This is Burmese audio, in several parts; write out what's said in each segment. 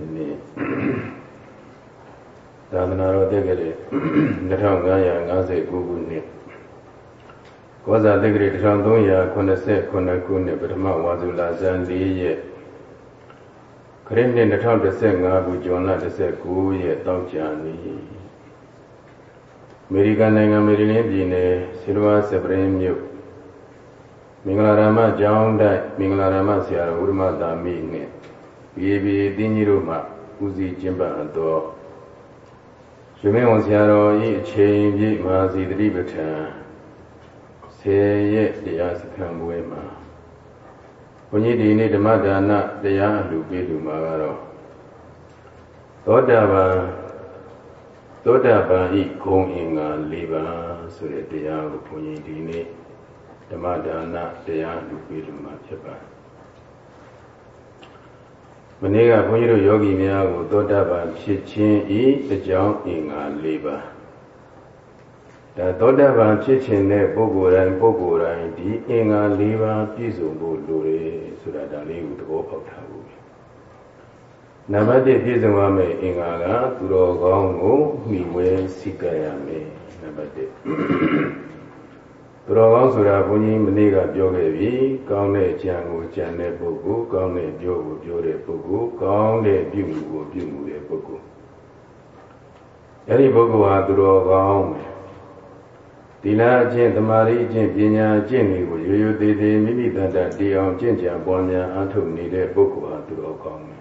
ဒီနေ့သာသနာတော်တက္ကရာ2559ခုနှစ်ကောဇာတက္ကရာ1389ခုနှစ်ပထမဝါစုလာဇန်4ရက်ခရစ်နှစ်2015ခုဇွန်လ19ရက်တောက်ကြနေ့အမေရိကန်နိုင်ငံမေရီလင်းပြည်နယ်ဆီလဝါစပရင်မြို့မင်္ဂလာရမကျောင်းတိုက်မင်္ဂလာရမဆရာတော်ဥရမသာမိနဲ့ ပြေပြေတင်းကြီးတို့မှဦးစီးကျင်းပတော်ရှင်မင်းဝန်ဆရာတော်ဤအချိန်ပြည့်မဟာစီတိပဋ္ဌာန်ဆယ်ရက်တရားစခန်းပွဲမှာဘုန်းကြီးဒီနေ့ဓမ္မဒါနတရားအလှပေးလူမှာကတော့သောတာပန်သောတာပန်ဤဂုံအင်္ဂါ၄ပါးဆိုတဲ့တရားကိုဘုန်းကြီးဒီနေ့ဓမ္မဒါနတရားအလှပေးလူမှာဖြစ်ပါတယ် မနေ့ကဘုန်းကြီးတို့ယောဂီများကိုသောတာပန်ဖြစ်ခြင်းဤအကြောင်းအင်္ဂါ၄ပါးဒါသောတာပန်ဖြစ်ခြင်းတဲ့ပုဂ္ဂိုလ်တိုင်းပုဂ္ဂိုလ်တိုင်းဒီအင်္ဂါ၄ပါးပြည့်စုံဖို့လိုတယ်ဆိုတာဒါလေးကိုသဘောပေါက်ထားဖို့နံပါတ်1ပြည့်စုံရမယ့်အင်္ဂါကသူတော်ကောင်းကိုမှီဝဲစိတ်ကြရမယ်နံပါတ်1 သူတော်ကောင်းဆိုတာဘုန်းကြီးမနေ့ကပြောခဲ့ပြီကောင်းတဲ့ကြံကိုကြံတဲ့ပုဂ္ဂိုလ်ကောင်းတဲ့ပြောကိုပြောတဲ့ပုဂ္ဂိုလ်ကောင်းတဲ့ပြုမှုကိုပြုမှုတဲ့ပုဂ္ဂိုလ်အဲဒီပုဂ္ဂိုလ်ဟာသူတော်ကောင်းပဲဒီလားအကျင့်တမာရီအကျင့်ပညာအကျင့်တွေကိုရိုးရိုးသေးသေးမိမိတန်တတည်အောင်ကျင့်ကြံပွားများအားထုတ်နေတဲ့ပုဂ္ဂိုလ်ဟာသူတော်ကောင်းပဲ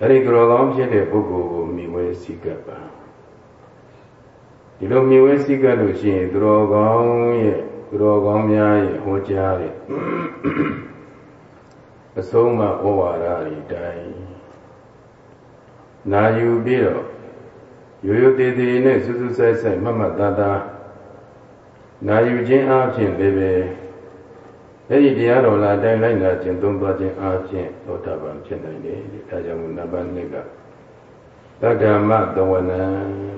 အဲဒီသူတော်ကောင်းဖြစ်တဲ့ပုဂ္ဂိုလ်ကိုမိဝဲစိတ်ကပ်ပါ ဒီလိုမြင်ဝဲစည်းကပ်လို့ရှိရင်သူတော်ကောင်းရဲ့သူတော်ကောင်းများရဲ့ဟောကြားတဲ့အဆုံးမဩဝါဒအတိုင်းနာယူပြီးတော့ရိုးရိုးသေးသေးနဲ့စူးစူးဆိုင်ဆိုင်မမတ်သားသားနာယူခြင်းအပြင်လည်းပဲအဲ့ဒီတရားတော်လာတိုင်းလိုက်လာခြင်းသုံးသွားခြင်းအပြင်သောတာပန်ဖြစ်နိုင်တယ်ဒါကြောင့်နံပါတ်2ကတက္ကမသဝနံ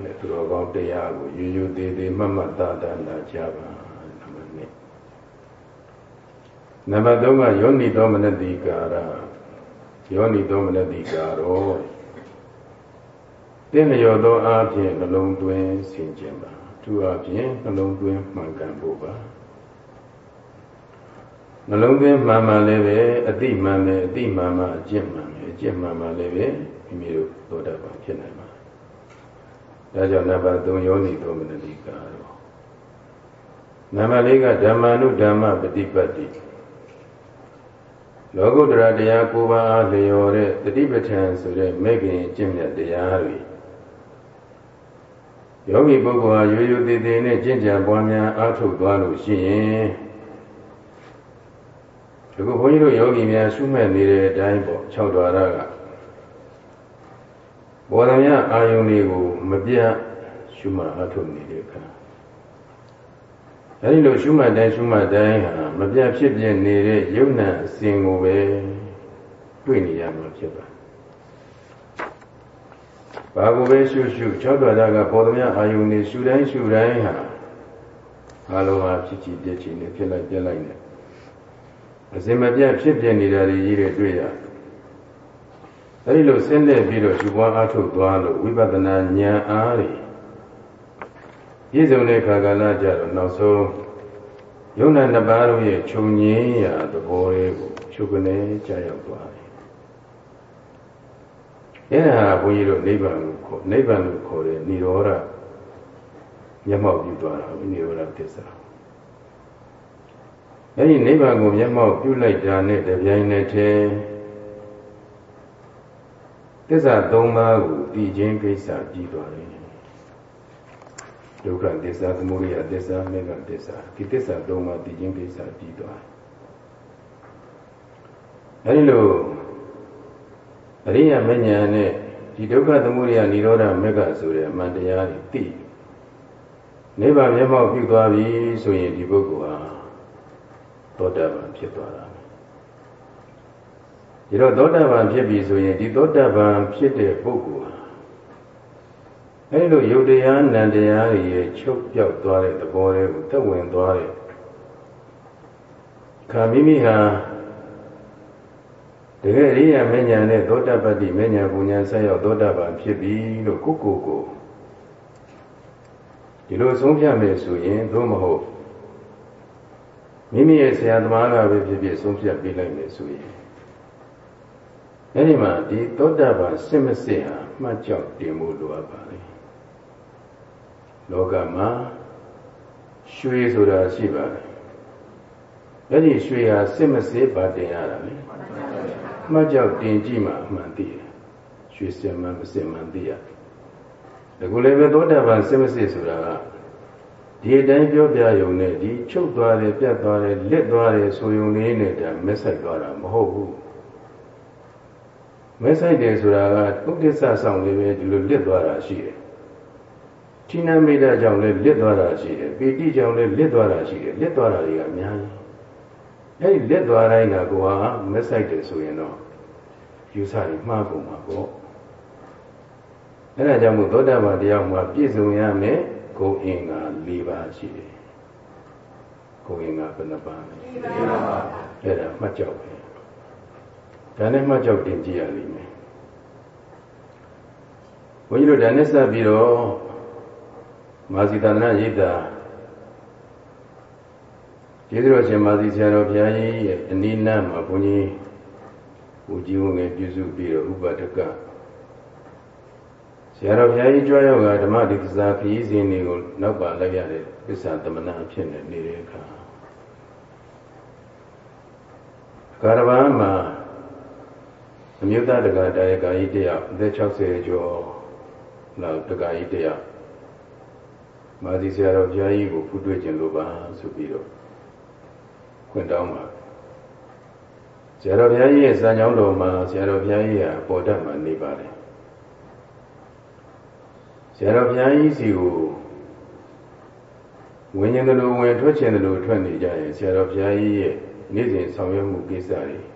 တဲ့ သူတော်ကောင်းတရားကိုယူယူသေးသေးမှတ်မှတ်သားသားနာကြပါနံပါတ်1နံပါတ်3ကယောနိသောမနတိကာရယောနိသောမနတိကာရောတင်းလျော်သောအားဖြင့်နှလုံးသွင်းဆင်ခြင်ပါသူအားဖြင့်နှလုံးသွင်းမှန်ကန်ဖို့ပါနှလုံးသွင်းမှန်မှန်လည်းပဲအတိမှန်ပဲအတိမှန်မှအကျင့်မှန်ပဲအကျင့်မှန်မှလည်းပဲမိမိတို့သောတာပန်ဖြစ်နိုင်ပါ ဒါကြောင့်နံပါတ်3ယောနိသောမနတိကာရောနံပါတ်4ကဓမ္မနုဓမ္မပฏิပတ်တိလောကုတ္တရာတရားကိုးပါးအားလျော်တဲ့တတိပဋ္ဌာန်ဆိုတဲ့မဲ့ခင်ကျင့်မြတ်တရားတွေယောဂီပုဂ္ဂိုလ်ဟာရိုးရိုးသေးသေးနဲ့ကျင့်ကြံပွားများအားထုတ်သွားလို့ရှိရင်ဒီကုဘုန်းကြီးတို့ယောဂီများရှုမဲ့နေတဲ့အတိုင်းပေါ့၆ဒွါရက ဘောဓမြအာယုန်တွေကိုမပြတ်ရှုမှတ်အထုတ်နေတဲ့အခါအဲဒီလိုရှုမှတ်တိုင်းရှုမှတ်တိုင်းဟာမပြတ်ဖြစ်ပြနေတဲ့ယုံနာအစဉ်ကိုပဲတွေ့နေရမှာဖြစ်ပါဘာကိုပဲရှုရှု၆တော်တာကဘောဓမြအာယုန်တွေရှုတိုင်းရှုတိုင်းဟာအလုံးဟာဖြစ်ချီပြည့်ချီနေဖြစ်လိုက်ပြက်လိုက်နေအစဉ်မပြတ်ဖြစ်ပြနေတာတွေကြီးတွေတွေ့ရတယ် အဲဒီလိုဆင်းသက်ပြီးတော့ယူပွားအားထုတ်သွားလို့ဝိပဿနာဉာဏ်အားတွေပြည့်စုံတဲ့ခါကလာကြတော့နောက်ဆုံးယုံနာနှစ်ပါးတို့ရဲ့ခြုံငင်းရာသဘောလေးကိုချုပ်ကနေကြာရောက်သွားတယ်။အဲဒါဘုန်းကြီးတို့နိဗ္ဗာန်ကိုခေါ်နိဗ္ဗာန်ကိုခေါ်တဲ့និရောဓမျက်မှောက်ပြုသွားတာနိရောဓသစ္စာ။အဲဒီနိဗ္ဗာန်ကိုမျက်မှောက်ပြုလိုက်တာနဲ့တပြိုင်နက်တည်း သစ္စာ၃ပါးကိုတည်ခြင်းကိစ္စပြီးသွားတယ်ဒုက္ခသစ္စာသမုဒယသစ္စာမေဃသစ္စာဒီသစ္စာ၃ပါးတည်ခြင်းကိစ္စပြီးသွားတယ်အဲဒီလိုအရိယာမဉ္ဇဏ်နဲ့ဒီဒုက္ခသမုဒယនិရောဓမေဃဆိုတဲ့အမှန်တရားတွေသိနိဗ္ဗာန်မျက်မှောက်ပြုသွားပြီဆိုရင်ဒီပုဂ္ဂိုလ်ဟာသောတာပန်ဖြစ်သွားတာ ဒီတော့သောတာပန်ဖြစ်ပြီဆိုရင်ဒီသောတာပန်ဖြစ်တဲ့ပုဂ္ဂိုလ်ဟာအဲဒီလိုယုတ်တရားနံတရားတွေရဲ့ချုပ်ပြောက်သွားတဲ့သဘောတွေကိုသက်ဝင်သွားတဲ့ခါမိမိဟာတကယ်ရိယာမဉ္ဇဏ်နဲ့သောတပတ္တိမဉ္ဇဏ်ပူညာဆက်ရောက်သောတပန်ဖြစ်ပြီလို့ကိုကိုကိုဒီလိုဆုံးဖြတ်မယ်ဆိုရင်သို့မဟုတ်မိမိရဲ့ဆရာသမားကပဲဖြစ်ဖြစ်ဆုံးဖြတ်ပေးလိုက်မယ်ဆိုရင် အဲဒီမှာဒီသောတပန်စစ်မစစ်ဟာမှတ်ကြောက်တင်မှုလိုအပ်ပါလေလောကမှာရွှေဆိုတာရှိပါတယ်အဲ့ဒီရွှေဟာစစ်မစစ်ပါတင်ရတာလေမှတ်ကြောက်တင်ကြည့်မှအမှန်သိတယ်ရွှေစင်မှမစင်မှန်သိရဒါကိုလည်းပဲသောတာပန်စစ်မစစ်ဆိုတာကဒီအတိုင်းပြောပြရုံနဲ့ဒီချုပ်သွားတယ်ပြတ်သွားတယ်လစ်သွားတယ်ဆိုရုံလေးနဲ့ဒါမက်ဆိုင်သွားတာမဟုတ်ဘူး မက်ဆိုင်တယ်ဆိုတာကဥဒိစ္စဆောင်လေးပဲဒီလိုလစ်သွားတာရှိတယ်ဌိနမိတ်ကြောင့်လည်းလစ်သွားတာရှိတယ်ပီတိကြောင့်လည်းလစ်သွားတာရှိတယ်လစ်သွားတာတွေကအများကြီးအဲဒီလစ်သွားတိုင်းကကိုဟာမက်ဆိုင်တယ်ဆိုရင်တော့ယူဆရင်မှားကုန်မှာပေါ့အဲဒါကြောင့်မို့သောတာပန်တရားမှာပြည့်စုံရမယ်ဂုံအင်္ဂါ၄ပါးရှိတယ်ဂုံအင်္ဂါဘယ်နှပါးလဲ၄ပါးပါအဲ့ဒါမှတ်ကြောက်ပဲ ဒါနဲ့မှတ်ကြောက်တင်ကြည့်ရလိမ့်မယ်ဘုန်းကြီးတို့ဒါနဲ့စပ်ပြီးတော့မာဇီတန္တရိပ်တာကျေးဇူးတော်ရှင်မာဇီဆရာတော်ဘုရားကြီးရဲ့အနိနာမှာဘုန်းကြီးဦးကြီးဝင်ပြုစုပြီးတော့ဥပဒကဆရာတော်ဘုရားကြီးကြွရောက်ကဓမ္မဒီသစာခရီးစဉ်တွေကိုနောက်ပါလိုက်ရတဲ့ပစ္စသမဏအဖြစ်နဲ့နေတဲ့အခါကာရဘာမှာ အမျိုးသားတက္ကတာယကာကြီးတယောက်အသက်60ကျော်လောက်တက္ကကြီးတယောက်မာသီဆရာတော်ဘုရားကြီးကိုဖူးတွေ့ခြင်းလို့ပါဆိုပြီးတော့ခွင့်တောင်းပါဆရာတော်ဘုရားကြီးရဲ့စံကြောင်းတော်မှာဆရာတော်ဘုရားကြီးကပေါ်တတ်မှနေပါတယ်ဆရာတော်ဘုရားကြီးစီကိုဝင်ရင်တလို့ဝင်ထွက်ချင်တယ်လို့ထွက်နေကြရင်ဆရာတော်ဘုရားကြီးရဲ့နေ့စဉ်ဆောင်ရွက်မှုကိစ္စတွေ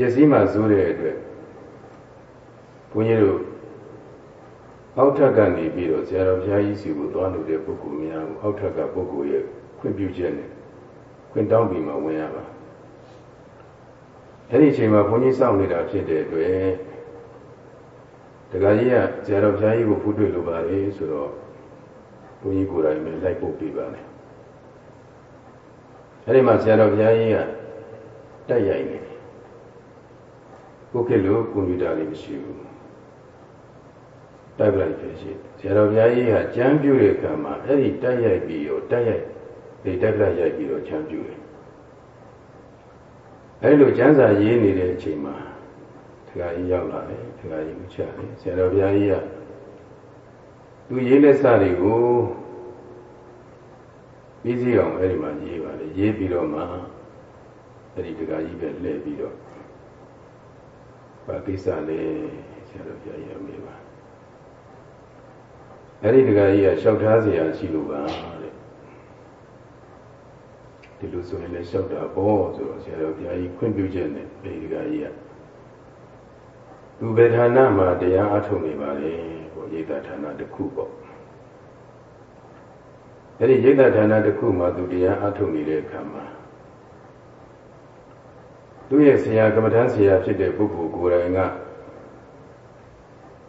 ပျက်စီးမှစိုးတဲ့အတွက်ဘုန်းကြီးတို့အောက်ထပ်ကနေပြီးတော့ဆရာတော်ဘုရားကြီးစီကိုသွားလို့တဲ့ပုဂ္ဂိုလ်များကိုအောက်ထပ်ကပုဂ္ဂိုလ်ရဲ့ခွင့်ပြုချက်နဲ့ခွင့်တောင်းပြီးမှဝင်ရပါအဲ့ဒီအချိန်မှာဘုန်းကြီးစောင့်နေတာဖြစ်တဲ့အတွက်တခါကြီးကဆရာတော်ဘုရားကြီးကိုဖူးတွေ့လိုပါလေဆိုတော့ဘုန်းကြီးကိုယ်တိုင်ပဲလိုက်ပို့ပေးပါမယ်အဲဒီမှာဆရာတော်ဘုရားကြီးကတက်ရိုက်နေ တယ်ကိုကိလို့ကွန်ပျူတာလေးမရှိဘူးတိုက်လိုက်ဖြစ်ရှိဆရာတော်ဘုရားကြီးကကြမ်းပြူတဲ့အခါမှာအဲ့ဒီတက်ရိုက်ပြီးတော့တက်ရိုက်ဒီတက်လိုက်ရိုက်ပြီးတော့ကြမ်းပြူတယ်အဲ့လိုကျမ်းစာရေးနေတဲ့အချိန်မှာဒကာကြီးရောက်လာတယ်ဒကာကြီးဥချတယ်ဆရာတော်ဘုရားကြီးကသူရေးလက်စတွေကိုပြီးစီအောင်အဲ့ဒီမှာရေးပါတယ်ရေးပြီးတော့မှအဲ့ဒီဒကာကြီးပဲလှည့်ပြီးတော့ ဘာကိစ္စလဲဆရာတော်ဘုရားကြီးမေးပါအဲ့ဒီဒကာကြီးကလျှောက်ထားเสียရှိလို့ပါတဲ့ဒီလိုဆိုရင်လည်းလျှောက်တာပေါ့ဆိုတော့ဆရာတော်ဘုရားကြီးခွင့်ပြုချက်နဲ့ဒီဒကာကြီးကသူဘယ်ဌာနမှာတရားအထုတ်နေပါလေဟိုရိတ်တာဌာနတစ်ခုပေါ့အဲ့ဒီရိတ်တာဌာနတစ်ခုမှာသူတရားအထုတ်နေတဲ့အခါမှာ သူ့ရဲ့ဆရာကမ္မထမ်းဆရာဖြစ်တဲ့ပုဂ္ဂိုလ်ကိုယ်တိုင်က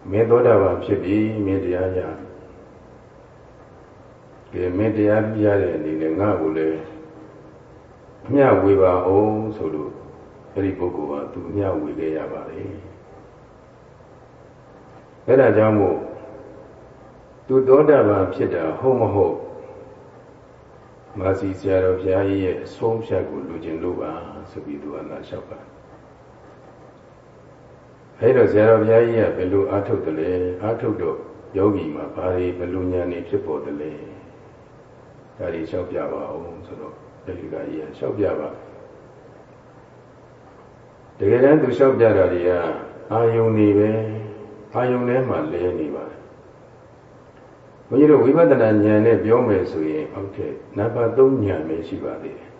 မင်းသောတာပန်ဖြစ်ပြီးမင်းတရားရကဲမင်းတရားပြရတဲ့အနေနဲ့ငါ့ကိုလည်းအမျှဝေပါအောင်ဆိုလို့အဲ့ဒီပုဂ္ဂိုလ်ကသူအမျှဝေခဲ့ရပါလေအဲ့ဒါကြောင့်မို့သူသောတာပန်ဖြစ်တာဟုတ်မဟုတ်မာစီဆရာတော်ဘုရားကြီးရဲ့အဆုံးဖြတ်ကိုလူကျင်လို့ပါ ဆိုပြီးသူကလာလျှောက်ပါအဲ့တော့ဆရာတော်ဘုရားကြီးကဘယ်လိုအားထုတ်တယ်လဲအားထုတ်တော့ယောဂီမှာဘာတွေဘယ်လိုဉာဏ်တွေဖြစ်ပေါ်တယ်လဲဒါတွေလျှောက်ပြပါအောင်ဆိုတော့ဒီကကြီးကလျှောက်ပြပါတကယ်တမ်းသူလျှောက်ပြတာတွေကအာယုန်တွေပဲအာယုန်ထဲမှာလဲနေပါတယ်ဘုန်းကြီးတို့ဝိပဿနာဉာဏ်နဲ့ပြောမယ်ဆိုရင်ဟုတ်တယ်နံပါတ်3ဉာဏ်ပဲရှိပါသေးတယ်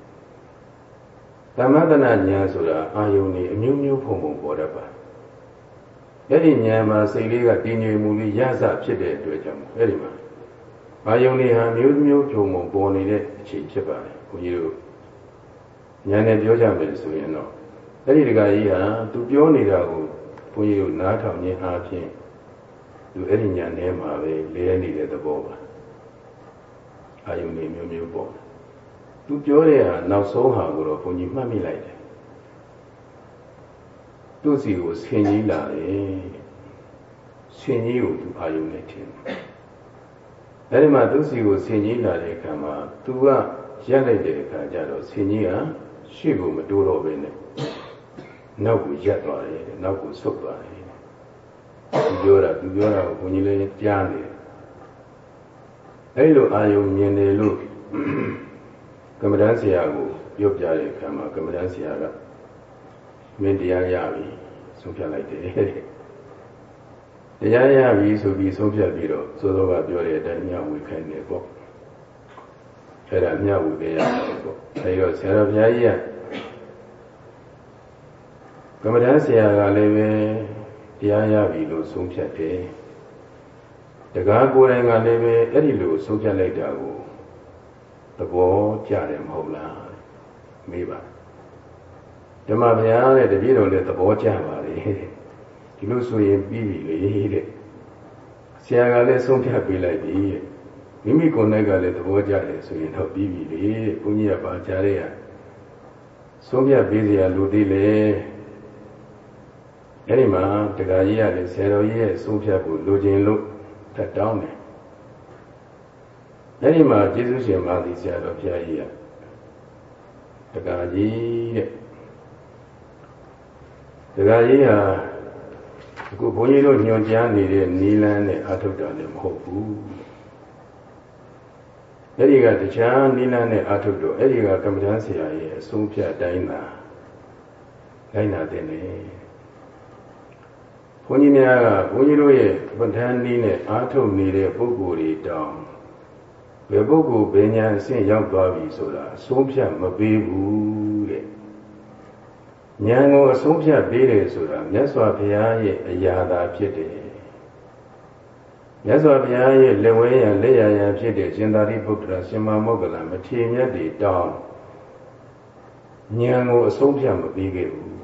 သမထနာဉာဏ်ဆိုတာအာယုန်တွေအမျိုးမျိုးဖုံဖုံပေါ်တတ်ပါအဲ့ဒီဉာဏ်မှာစိတ်လေးကတည်ငြိမ်မှုလေးရစဖြစ်တဲ့အတွက်ကြောင့်အဲ့ဒီမှာအာယုန်တွေဟာမျိုးမျိုးဖုံဖုံပေါ်နေတဲ့အချိန်ဖြစ်ပါတယ်ဘုန်းကြီးတို့ဉာဏ်နဲ့ပြောကြမယ်ဆိုရင်တော့အဲ့ဒီတကကြီးဟာသူပြောနေတာကိုဘုန်းကြီးတို့နားထောင်ခြင်းအားဖြင့်သူအဲ့ဒီညာထဲမှာပဲလဲနေတဲ့သဘောပါအာယုန်တွေမျိုးမျိုးပေါ့ သူပြောတဲ့ဟာနောက်ဆုံးဟာကိုတော့ဘုန်းကြီးမှတ်မိလိုက်တယ်သူ့စီကိုဆင်ကြီးလာတယ်ဆင်ကြီးကိုသူအာယုန်နဲ့ထင်တယ်အဲဒီမှာသူ့စီကိုဆင်ကြီးလာတဲ့အခါမှာသူကရက်လိုက်တဲ့အခါကျတော့ဆင်ကြီးကရှေ့ကိုမတိုးတော့ဘဲနဲ့နောက်ကိုရက်သွားတယ်နောက်ကိုဆုတ်သွားတယ်သူပြောတာသူပြောတာကိုဘုန်းကြီးလည်းကြားနေတယ်အဲဒီလိုအာယုံမြင်တယ်လို့ ကမ္မဋ္ဌာန်းဆရာကိုပြောပြတဲ့အခါမှာကမ္မဋ္ဌာန်းဆရာကမင်းတရားရပြီဆုံးဖြတ်လိုက်တယ်တရားရပြီဆိုပြီးဆုံးဖြတ်ပြီးတော့သို့သောကပြောတဲ့အတိုင်းမြဝေခိုင်းတယ်ပေါ့အဲ့ဒါမြဝေပေးရတယ်ပေါ့အဲဒီတော့ဆရာတော်ဘုရားကြီးကကမ္မဋ္ဌာန်းဆရာကလည်းပဲတရားရပြီလို့ဆုံးဖြတ်တယ်တကားကိုယ်တိုင်ကလည်းပဲအဲ့ဒီလိုဆုံးဖြတ်လိုက်တာကိုသ ဘောကျတယ်မဟုတ်လားမေးပါဓမ္မဗျာတဲ့တပည့်တော်လည်းသဘောကျပါလေဒီလိုဆိုရင်ပြီးပြီလေတဲ့ဆရာကလည်းဆုံးဖြတ်ပေးလိုက်ပြီတဲ့မိမိကိုယ်နဲ့ကလည်းသဘောကျတယ်ဆိုရင်တော့ပြီးပြီလေဘုန်းကြီးကပါကြားရရဆုံးဖြတ်ပေးစရာလူသေးလေအဲ့ဒီမှာတရားကြီးရတယ်ဆရာတော်ကြီးရဲ့ဆုံးဖြတ်ဖို့လိုချင်လို့ထပ်တောင်းတယ် အဲ့ဒီမှာကျေးဇူးရှင်မာသီဆရာတော်ဘုရားကြီးကတရားကြီးတဲ့တရားကြီးဟာအခုဘုန်းကြီးတို့ညွှန်ကြားနေတဲ့နီလန်းနဲ့အထုတ်တာလည်းမဟုတ်ဘူးအဲ့ဒီကတခြားနီလန်းနဲ့အထုတ်တော့အဲ့ဒီကကမ္မဋ္ဌာန်းဆရာရဲ့အဆုံးဖြတ်တိုင်းသာလိုက်နာတဲ့နေဘုန်းကြီးများကဘုန်းကြီးတို့ရဲ့ပဋ္ဌာန်းနည်းနဲ့အားထုတ်နေတဲ့ပုဂ္ဂိုလ်တွေတောင်း ဘယ်ပုဂ္ဂိုလ်ဘယ်ညာအဆင့်ရောက်သွားပြီဆိုတာအဆုံးဖြတ်မပေးဘူးတဲ့ဉာဏ်ကိုအဆုံးဖြတ်ပေးတယ်ဆိုတာမြတ်စွာဘုရားရဲ့အရာသာဖြစ်တယ်မြတ်စွာဘုရားရဲ့လက်ဝဲရလက်ရရဖြစ်တဲ့ရှင်သာရိပုတ္တရာရှင်မမောဂလမထေရမြတ်တွေတောင်းဉာဏ်ကိုအဆုံးဖြတ်မပေးခဲ့ဘူး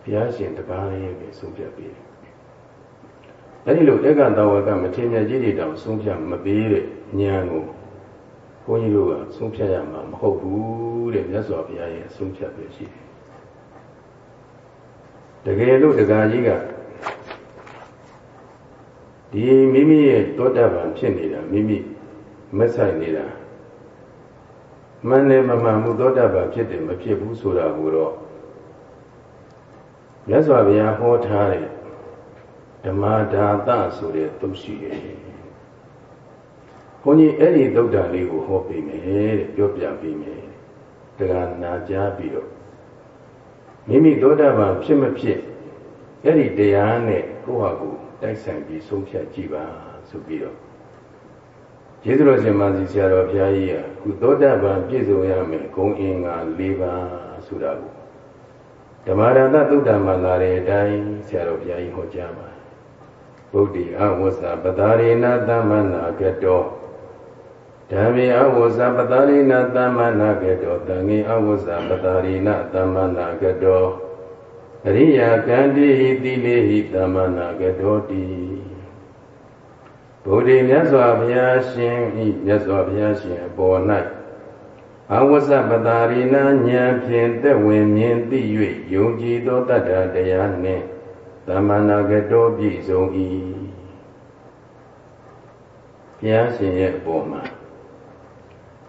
ဘုရားရှင်တပါးလေးပဲဆုံးဖြတ်ပေးတယ်။ အဲဒီလိုဧကတဝကမထေရကြီးတွေတောင်ဆုံးဖြတ်မပေးတဲ့ဉာဏ်ကိုဘုန်းကြီးတို့ကဆုံးဖြတ်ရမှာမဟုတ်ဘူးတဲ့မြတ်စွာဘုရားရဲ့ဆုံးဖြတ်ပဲရှိတယ်။တကယ်လို့တရားကြီးကဒီမိမိရဲ့တောတပံဖြစ်နေတာမိမိမဆိုင်နေတာမှန်တယ်မမှန်ဘူးသောတာပန်ဖြစ်တယ်မဖြစ်ဘူးဆိုတာကိုတော့မြတ်စွာဘုရားဟောထားတဲ့ ဓမ္မဒါသဆိုတဲ့သုတ်ရှိတယ်။ဘုန်းကြီးအဲ့ဒီသုတ်တာလေးကိုဟောပေးမယ်တဲ့ပြောပြပေးမယ်။တရားနာကြားပြီးတော့မိမိသောတာပန်ဖြစ်မဖြစ်အဲ့ဒီတရားနဲ့ကိုယ့်ဟာကိုယ်တိုက်ဆိုင်ပြီးဆုံးဖြတ်ကြည့်ပါဆိုပြီးတော့ကျေးဇူးတော်ရှင်မဆီဆရာတော်ဘုရားကြီးကခုသောတာပန်ပြည့်စုံရမယ်ဂုံအင်္ဂါ၄ပါးဆိုတာကိုဓမ္မရတသုတ္တမှာလာတဲ့အတိုင်းဆရာတော်ဘုရားကြီးဟောကြားပါ ဗုဒ္ဓေအဝဆပတာရိနာသမ္မနာကတောဓမ္မေအဝဆပတာရိနာသမ္မနာကတောသံဃေအဝဆပတာရိနာသမ္မနာကတောအရိယာကံတိဟိတိလေဟိသမ္မနာကတောတိဗုဒ္ဓေမြတ်စွာဘုရားရှင်ဤမြတ်စွာဘုရားရှင်အပေါ်၌အဝဇ္ဇပတာရိနာဉာဏ်ဖြင့်သက်ဝင်မြင်သိ၍ယုံကြည်သောတတ္တတရားနှင့် သမဏဂတောပြည့်စုံ၏ဘုရားရှင်ရဲ့အပေါ်မှာ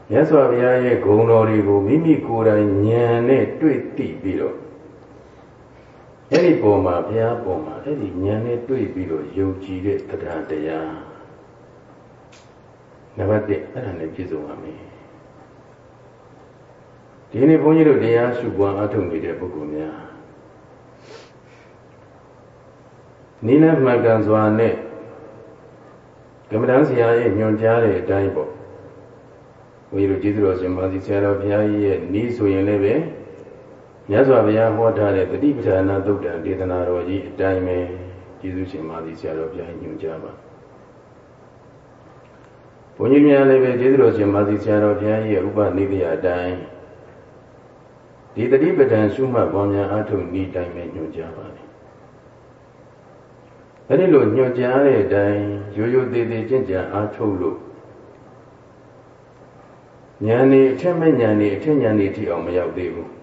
မြတ်စွာဘုရားရဲ့ဂုဏ်တော်တွေကိုမိမိကိုယ်တိုင်ဉာဏ်နဲ့တွေ့သိပြီးတော့အဲ့ဒီပုံမှာဘုရားပုံမှာအဲ့ဒီဉာဏ်နဲ့တွေ့ပြီးတော့ယုံကြည်တဲ့တရားတရားနံပါတ်1အဲ့ဒါနဲ့ပြည့်စုံပါမယ်ဒီနေ့ဘုန်းကြီးတို့တရားရှုပွားအားထုတ်နေတဲ့ပုဂ္ဂိုလ်များ နိလမှန်ကန်စွာနဲ့ကမ္မဋ္ဌာန်းဆရာရဲ့ညွှန်ကြားတဲ့အတိုင်းပေါ့ဘုန်းကြီးတို့ကျေးဇူးတော်ရှင်မာသီဆရာတော်ဘုရားကြီးရဲ့ဤဆိုရင်လည်းပဲမြတ်စွာဘုရားဟောထားတဲ့တတိပဌာနာသုတ်တံဒေသနာတော်ကြီးအတိုင်းပဲကျေးဇူးရှင်မာသီဆရာတော်ဘုရားညွှန်ကြားပါဘုန်းကြီးများလည်းပဲကျေးဇူးတော်ရှင်မာသီဆရာတော်ဘုရားကြီးရဲ့ဥပနိဒေယအတိုင်းဒီတတိပဒံရှုမှတ်ပေါ်များအထုဤတိုင်းပဲညွှန်ကြားပါလေ အဲ့ဒီလိုညွှန်ကြားတဲ့အတိုင်းရိုးရိုးသေးသေးကျင့်ကြံအားထုတ်လို့ဉာဏ်ဤအထက်မဲ့ဉာဏ်ဤအထက်ဉာဏ်ဤထိအောင်မရောက်သေးဘူး။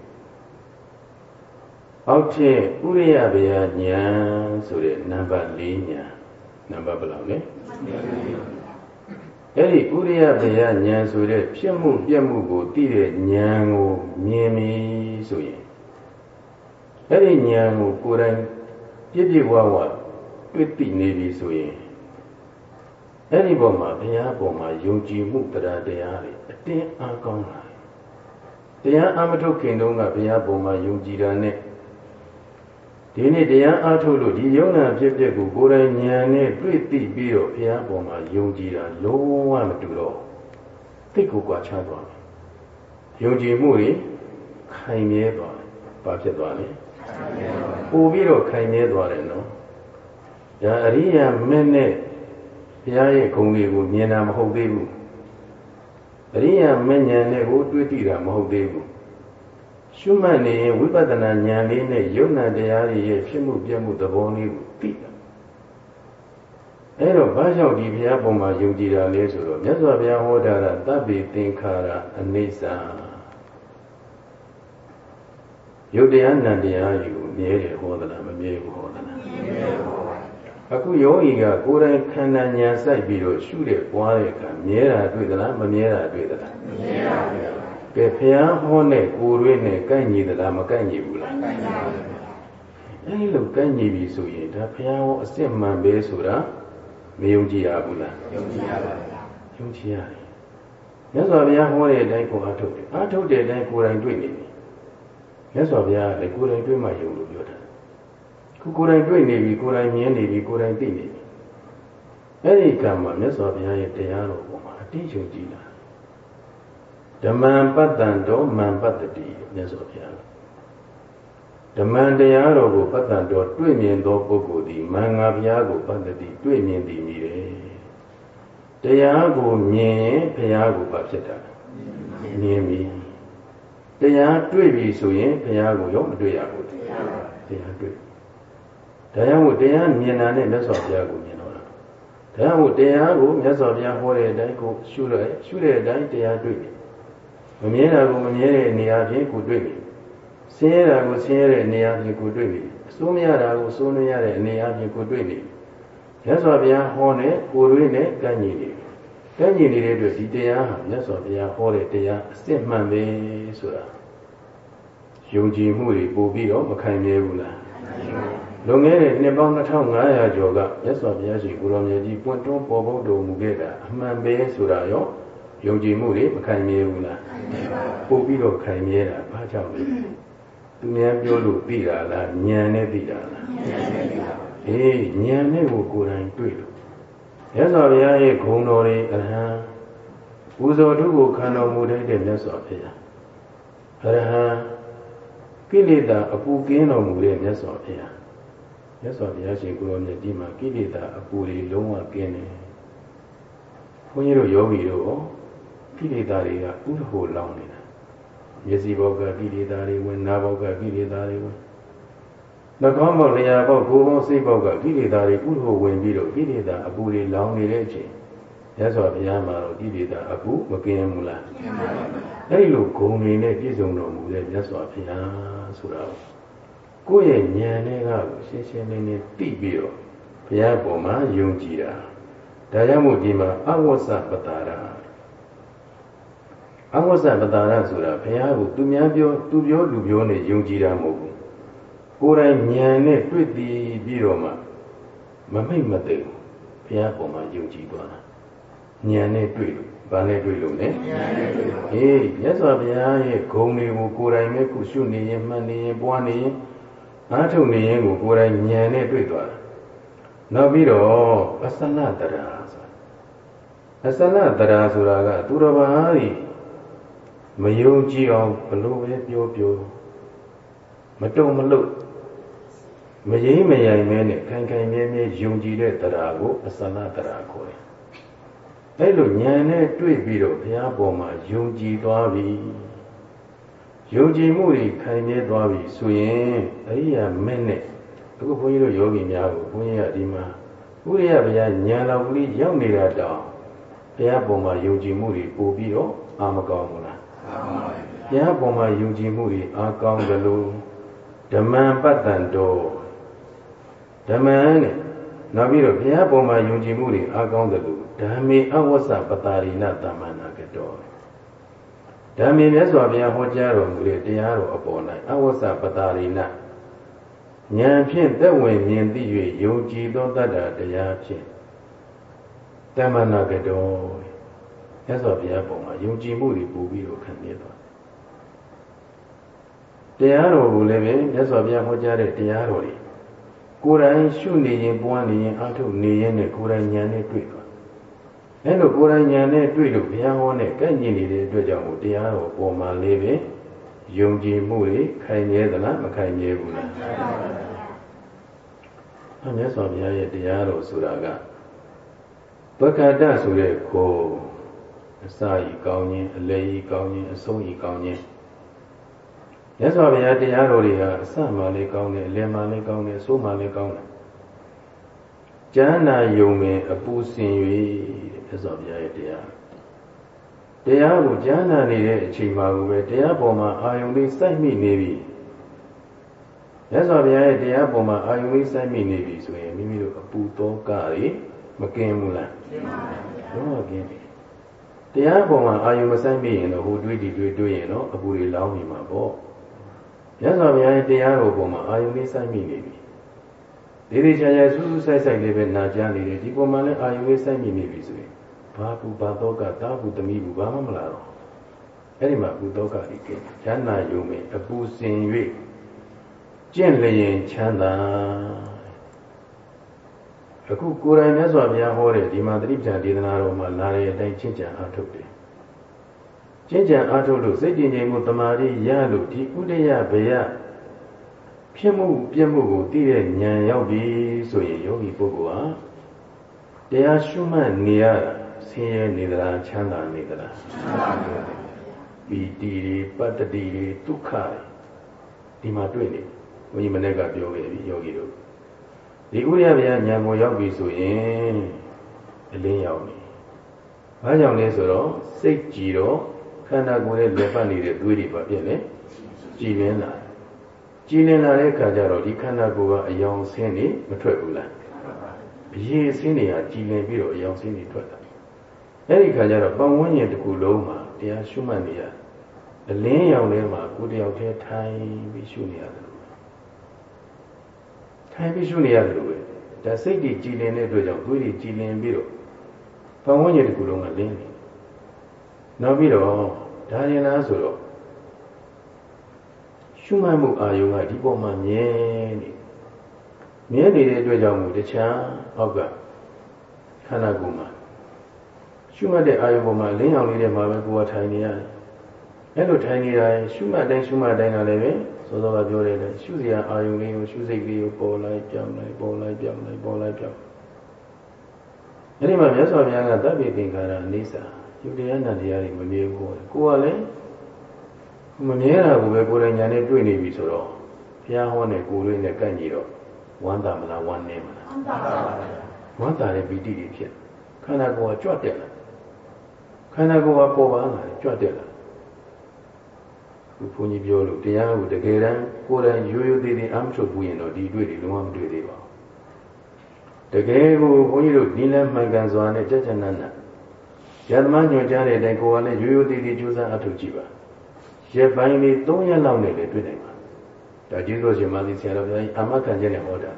အောက်ထက်ဥရိယဗျာဉာဏ်ဆိုတဲ့နံပါတ်၄ဉာဏ်နံပါတ်ဘယ်လောက်လဲ။အဲ့ဒီဥရိယဗျာဉာဏ်ဆိုတဲ့ဖြစ်မှုပြက်မှုကိုသိတဲ့ဉာဏ်ကိုမြင်ပြီဆိုရင်အဲ့ဒီဉာဏ်ကိုကိုယ်တိုင်ပြည့်ပြည့်ဝဝ တွေ့သိနေပြီဆိုရင်အဲ့ဒီပေါ်မှာဘုရားပေါ်မှာယုံကြည်မှုတရားတရားတွေအတင်းအားကောင်းလာတရားအမထုတ်ခင်တုန်းကဘုရားပေါ်မှာယုံကြည်တာနဲ့ဒီနေ့တရားအားထုတ်လို့ဒီယုံနာဖြစ်ဖြစ်ကိုကိုယ်တိုင်ဉာဏ်နဲ့တွေ့သိပြီးတော့ဘုရားပေါ်မှာယုံကြည်တာလုံးဝမတူတော့သိကိုကွာခြားသွားတယ်ယုံကြည်မှုတွေခိုင်မြဲသွားတယ်ဘာဖြစ်သွားလဲပို့ပြီးတော့ခိုင်မြဲသွားတယ်နော် ဒါအရိယာမင်းနဲ့ဘုရားရဲ့ဂုဏ်တွေကိုမြင်တာမဟုတ်သေးဘူးအရိယာမဉ္ဇဉ်နဲ့ကိုတွေးကြည့်တာမဟုတ်သေးဘူးရှုမှတ်နေရင်ဝိပဿနာဉာဏ်လေးနဲ့ယုံနာတရားတွေရဲ့ဖြစ်မှုပြမှုသဘောလေးကိုသိတာအဲ့တော့ဘာကြောင့်ဒီဘုရားပုံမှာယုံကြည်တာလဲဆိုတော့မြတ်စွာဘုရားဟောတာကတပ္ပိသင်္ခါရအနိစ္စယုတ်တရားနံတရားယူမြဲတယ်ဟောသလားမမြဲဘူးဟောသလားမမြဲပါဘူး အခုယောဂီကကိုယ်တိုင်ခန္ဓာညာစိုက်ပြီးတော့ရှုတဲ့ပွားတဲ့အခါမြဲတာတွေ့သလားမမြဲတာတွေ့သလားမမြဲပါဘူးကဲဖျားဟောတဲ့ကိုယ်တွင်းနဲ့ကိုက်ညီသလားမကိုက်ညီဘူးလားကိုက်ညီပါဘူးအဲဒီလိုကိုက်ညီပြီဆိုရင်ဒါဖျားဟောအစစ်မှန်ပဲဆိုတာမယုံကြည်ရဘူးလားယုံကြည်ရပါဘူးယုံကြည်ရတယ်မြတ်စွာဘုရားဟောတဲ့အတိုင်းကိုအားထုတ်တယ်အားထုတ်တဲ့အတိုင်းကိုယ်တိုင်တွေ့နေတယ်မြတ်စွာဘုရားလည်းကိုယ်တိုင်တွေ့မှယုံလို့ပြောတာ ခုကိုယ်တိုင်တွေ့နေပြီကိုယ်တိုင်မြင်နေပြီကိုယ်တိုင်သိနေပြီအဲ့ဒီကံမှာမြတ်စွာဘုရားရဲ့တရားတော်ပေါ်မှာအတိအကျကြည်လာဓမ္မံပတ္တံတော်မံပတ္တတိမြတ်စွာဘုရားဓမ္မံတရားတော်ကိုပတ္တံတော်တွေ့မြင်သောပုဂ္ဂိုလ်သည်မင်္ဂဘုရားကိုပတ္တတိတွေ့မြင်သည်မြည်တယ်တရားကိုမြင်ရင်ဘုရားကိုပါဖြစ်တာမြင်ပြီတရားတွေ့ပြီဆိုရင်ဘုရားကိုရောမတွေ့ရဘူးတရားတွေ့ ဒါကြောင့်မို့တရားမြင်တာနဲ့မြတ်စွာဘုရားကိုမြင်တော့တာဒါကြောင့်မို့တရားကိုမြတ်စွာဘုရားဟောတဲ့အတိုင်းကိုရှုလိုက်ရှုတဲ့အတိုင်းတရားတွေ့တယ်မမြင်တာကိုမမြင်တဲ့နေရာချင်းကိုတွေ့တယ်ဆင်းရဲတာကိုဆင်းရဲတဲ့နေရာချင်းကိုတွေ့တယ်အစိုးမရတာကိုစိုးမရတဲ့နေရာချင်းကိုတွေ့တယ်မြတ်စွာဘုရားဟောတဲ့ကိုယ်တွင်းနဲ့ကန့်ညီတယ်ကန့်ညီနေတဲ့အတွက်ဒီတရားဟာမြတ်စွာဘုရားဟောတဲ့တရားအစစ်မှန်ပဲဆိုတာယုံကြည်မှုတွေပို့ပြီးတော့မခံရဘူးလား လွန်ခဲ့တဲ့နှစ်ပေါင်း2500ကျော်ကမြတ်စွာဘုရားရှင်ကိုရောင်မြတ်ကြီးပွင့်တွန်းပေါ်ပေါက်တော်မူခဲ့တာအမှန်ပဲဆိုတာရောယုံကြည်မှုတွေမခံမြဲဘူးလားပို့ပြီးတော့ခံမြဲတာဘာကြောင့်လဲသူများပြောလို့သိတာလားဉာဏ်နဲ့သိတာလားဉာဏ်နဲ့သိတာအေးဉာဏ်နဲ့ကိုကိုယ်တိုင်တွေ့လို့မြတ်စွာဘုရားရဲ့ဂုဏ်တော်တွေအရဟံပူဇော်ထုကိုခံတော်မူတဲ့မြတ်စွာဘုရားအရဟံကိလေသာအပူကင်းတော်မူတဲ့မြတ်စွာဘုရား မြတ်စွာဘုရားရှင်ကိုရောမြတ်ဒီမှာကိလေသာအပူတွေလုံးဝကင်းတယ်ဘုန်းကြီးတို့ယောဂီတို့ကိလေသာတွေကဥဒ္ဓဟိုလောင်းနေတာမျက်စိဘောကကိလေသာတွေဝင်နားဘောကကိလေသာတွေဝင်နှာခေါင်းဘောလျှာဘောကိုယ်ဘောစိတ်ဘောကကိလေသာတွေဥဒ္ဓဟိုဝင်ပြီးတော့ကိလေသာအပူတွေလောင်းနေတဲ့အချိန်မြတ်စွာဘုရားမှာတော့ကိလေသာအပူမကင်းဘူးလားကင်းပါပါအဲ့ဒီလိုဂုံတွေနဲ့ပြည့်စုံတော်မူတဲ့မြတ်စွာဘုရားဆိုတာ ကိုယ့်ရဲ့ဉာဏ်နဲ့ကရှင်းရှင်းလင်းလင်းသိပြီးတော့ဘုရားပေါ်မှာယုံကြည်တာဒါကြောင့်မို့ဒီမှာအဝဆပတာရအဝဆပတာရဆိုတာဘုရားကိုသူများပြောသူပြောလူပြောနဲ့ယုံကြည်တာမဟုတ်ဘူးကိုယ်တိုင်ဉာဏ်နဲ့တွေ့သိပြီးတော့မှမမိတ်မသိဘူးဘုရားပေါ်မှာယုံကြည်သွားတာဉာဏ်နဲ့တွေ့လို့ဘာနဲ့တွေ့လို့လဲဉာဏ်နဲ့တွေ့လို့ဟေးမြတ်စွာဘုရားရဲ့ဂုဏ်တွေကိုကိုယ်တိုင်ပဲခုရှုနေရင်မှတ်နေရင်ပွားနေရင် အားထုတ်နေရင်ကိုကိုယ်တိုင်ဉာဏ်နဲ့တွေ့သွားတာနောက်ပြီးတော့အစနတရာဆိုအစနတရာဆိုတာကသူတော်ဘာကြီးမယုံကြည်အောင်ဘလို့ပဲပြောပြောမတုံမလို့မရင်းမရိုင်မဲနဲ့ခိုင်ခိုင်မြဲမြဲယုံကြည်တဲ့တရားကိုအစနတရားခေါ်တယ်။အဲလိုဉာဏ်နဲ့တွေ့ပြီးတော့ဘုရားပေါ်မှာယုံကြည်သွားပြီ ယုံကြည်မှုတွေခိုင်မြဲသွားပြီဆိုရင်အရိယာမင်းနဲ့အခုဘုန်းကြီးတို့ယောဂီများကိုဘုန်းကြီးကဒီမှာဥရိယဘုရားဉာဏ်တော်ကလေးရောက်နေတာတောင်ဘုရားပုံမှာယုံကြည်မှုတွေပို့ပြီးတော့အာမကောင်းဘူးလားအာကောင်းပါဘူးဘုရားပုံမှာယုံကြည်မှုတွေအာကောင်းတယ်လို့ဓမ္မံပတ္တန်တော်ဓမ္မံနဲ့နောက်ပြီးတော့ဘုရားပုံမှာယုံကြည်မှုတွေအာကောင်းတယ်လို့ဓမ္မေအဝဆပတာရိဏတမ္မနာကတော် ဓမ္မေမြတ်စွာဘုရားဟောကြားတော်မူတဲ့တရားတော်အပေါ်၌အဝဆပတာရိဏဉာဏ်ဖြင့်သက်ဝင်မြင်သိ၍ယုံကြည်သောတတ္တတရားဖြင့်တမ္မနာကတော်မြတ်စွာဘုရားပုံမှာယုံကြည်မှုတွေပူပြီးတော့ခံနေသွားတရားတော်ကိုလည်းပဲမြတ်စွာဘုရားဟောကြားတဲ့တရားတော်တွေကိုယ်တိုင်ရှုနေရင်ပွားနေရင်အထုနေရင်နဲ့ကိုယ်တိုင်ဉာဏ်နဲ့တွေ့သွား အဲလိုကိုယ်တိုင်ဉာဏ်နဲ့တွေ့လို့ဘုရားဟောနဲ့ကန့်ကျင်နေတဲ့အတွက်ကြောင့်ဟိုတရားတော်ပေါ်မှာလေးပဲယုံကြည်မှုတွေခိုင်မြဲသလားမခိုင်မြဲဘူးလားအမြတ်စွာဘုရားရဲ့တရားတော်ဆိုတာကပက္ခတဆိုတဲ့ကိုအစာကြီးကောင်းခြင်းအလေကြီးကောင်းခြင်းအဆုံးကြီးကောင်းခြင်းမြတ်စွာဘုရားတရားတော်တွေဟာအစမှလည်းကောင်းတယ်အလယ်မှလည်းကောင်းတယ်အဆုံးမှလည်းကောင်းတယ် ကျမ်းနာယုံပင်အပူစင်၍မြတ်စွာဘုရားရဲ့တရားတရားကိုကျမ်းနာနေတဲ့အချိန်မှာကိုပဲတရားပေါ်မှာအာယုန်လေးစိုက်မိနေပြီမြတ်စွာဘုရားရဲ့တရားပေါ်မှာအာယုန်လေးစိုက်မိနေပြီဆိုရင်မိမိတို့အပူတောကတွေမကင်းဘူးလားကင်းပါဘူးတော့ကင်းပြီတရားပေါ်မှာအာယုန်မစိုက်မိရင်တော့ဟိုတွေးဒီတွေးတွေးရင်တော့အပူတွေလောင်းနေမှာပေါ့မြတ်စွာဘုရားရဲ့တရားတော်ပေါ်မှာအာယုန်လေးစိုက်မိနေပြီ ဒီဒီချာချာစူးစူးဆိုင်ဆိုင်လေးပဲနာကြားနေတယ်ဒီပေါ်မှာလည်းအာယုလေးစိုက်မိနေပြီဆိုရင်ဘာကူဘာတော့ကတာကူတမိဘူးဘာမှမလာတော့အဲ့ဒီမှာကုသောကဤကဲဉာဏ်နာယုံမေအပူစင်၍ကျင့်လျင်ချမ်းသာအခုကိုယ်တိုင်မြတ်စွာဘုရားဟောတဲ့ဒီမှာတတိပ္ပံဒေသနာတော်မှာလာတဲ့အတိုင်းချင်းကြံအားထုတ်တယ်ကျင့်ကြံအားထုတ်လို့စိတ်တည်ငြိမ်မှုတမာရီရလို့ဒီဥဒယဘယ ဖြစ်မှုပြည့်မှုကိုသိတဲ့ဉာဏ်ရောက်ပြီဆိုရင်ယောဂီပုဂ္ဂိုလ်ဟာတရားရှုမှတ်နေရဆင်းရဲနေသလားချမ်းသာနေသလားချမ်းသာနေတယ်ပီတိတွေပတ္တိတွေဒုက္ခတွေဒီမှာတွေ့နေဘုန်းကြီးမနေ့ကပြောခဲ့ပြီယောဂီတို့ဒီဥရဗျာဉာဏ်ကိုရောက်ပြီဆိုရင်အလင်းရောက်နေဘာကြောင့်လဲဆိုတော့စိတ်ကြည်တော့ခန္ဓာကိုယ်ရဲ့လက်ပတ်နေတဲ့သွေးတွေပါပြည့်လေကြည်လင်းလာ ကြည်လင်လာတဲ့အခါကျတော့ဒီခန္ဓာကိုယ်ကအယောင်ဆင်းနေမထွက်ဘူးလားအရေးဆင်းနေဟာကြည်လင်ပြီးတော့အယောင်ဆင်းနေထွက်တာအဲ့ဒီခါကျတော့ပတ်ဝန်းကျင်တစ်ခုလုံးမှာတရားရှုမှတ်နေရအလင်းရောင်ထဲမှာကိုယ်တယောက်တည်းထိုင်ပြီးရှုနေရတယ်လို့ထိုင်ပြီးရှုနေရတယ်လို့ပဲဒါစိတ်ကြီးကြည်လင်တဲ့အတွက်ကြောင့်သွေးတွေကြည်လင်ပြီးတော့ပတ်ဝန်းကျင်တစ်ခုလုံးကလင်းနေနောက်ပြီးတော့ဒါရင်လားဆိုတော့ ရှုမှတ်မှုအာယုံကဒီပေါ်မှာမြဲနေမြဲနေတဲ့အတွက်ကြောင့်မို့တခြားအောက်ကခန္ဓာကိုယ်မှာရှုမှတ်တဲ့အာယုံပေါ်မှာလင်းအောင်လေးတဲ့မှာပဲကိုယ်ကထိုင်နေရတယ်အဲ့လိုထိုင်နေတာရှုမှတ်တိုင်းရှုမှတ်တိုင်းကလည်းပဲစောစောကပြောတယ်လေရှုစရာအာယုံလေးကိုရှုစိတ်လေးကိုပေါ်လိုက်ပြောင်းလိုက်ပေါ်လိုက်ပြောင်းလိုက်ပေါ်လိုက်ပြောင်းအဲ့ဒီမှာမြတ်စွာဘုရားကသဗ္ဗေသင်္ခါရအိစ္ဆာယုတ်တရားနဲ့တရားတွေမမြဲဘူးကိုယ်ကလည်း မမြဲတာကိုပဲကိုယ်တိုင်ညာနဲ့တွေ့နေပြီဆိုတော့ဘုရားဟောတဲ့ကိုယ်လေးနဲ့ကန့်ညီတော့ဝမ်းသာမလားဝမ်းနေမလားဝမ်းသာပါဘူးဝမ်းသာတဲ့ပီတိတွေဖြစ်ခန္ဓာကိုယ်ကကြွတ်တက်လာခန္ဓာကိုယ်ကပေါ်ပါလာကြွတ်တက်လာဘုန်းကြီးပြောလို့တရားကိုတကယ်တမ်းကိုယ်တိုင်ရိုးရိုးသေးသေးအမှထုတ်ဘူးရင်တော့ဒီတွေ့တွေလုံးဝမတွေ့သေးပါဘူးတကယ်ကိုဘုန်းကြီးတို့ဒီလမ်းမှန်ကန်စွာနဲ့ကြကြနန်းနယသမညွှန်ကြားတဲ့အတိုင်းကိုယ်ကလည်းရိုးရိုးသေးသေးကြိုးစားအထုတ်ကြည့်ပါ ရက်ပိုင်းလေး3ရက်လောက်နဲ့လည်းတွေ့နိုင်ပါဒါကျေးဇူးရှင်မသိဆရာတော်ဘုရားကြီးအာမခံခြင်းနဲ့ဟောတာ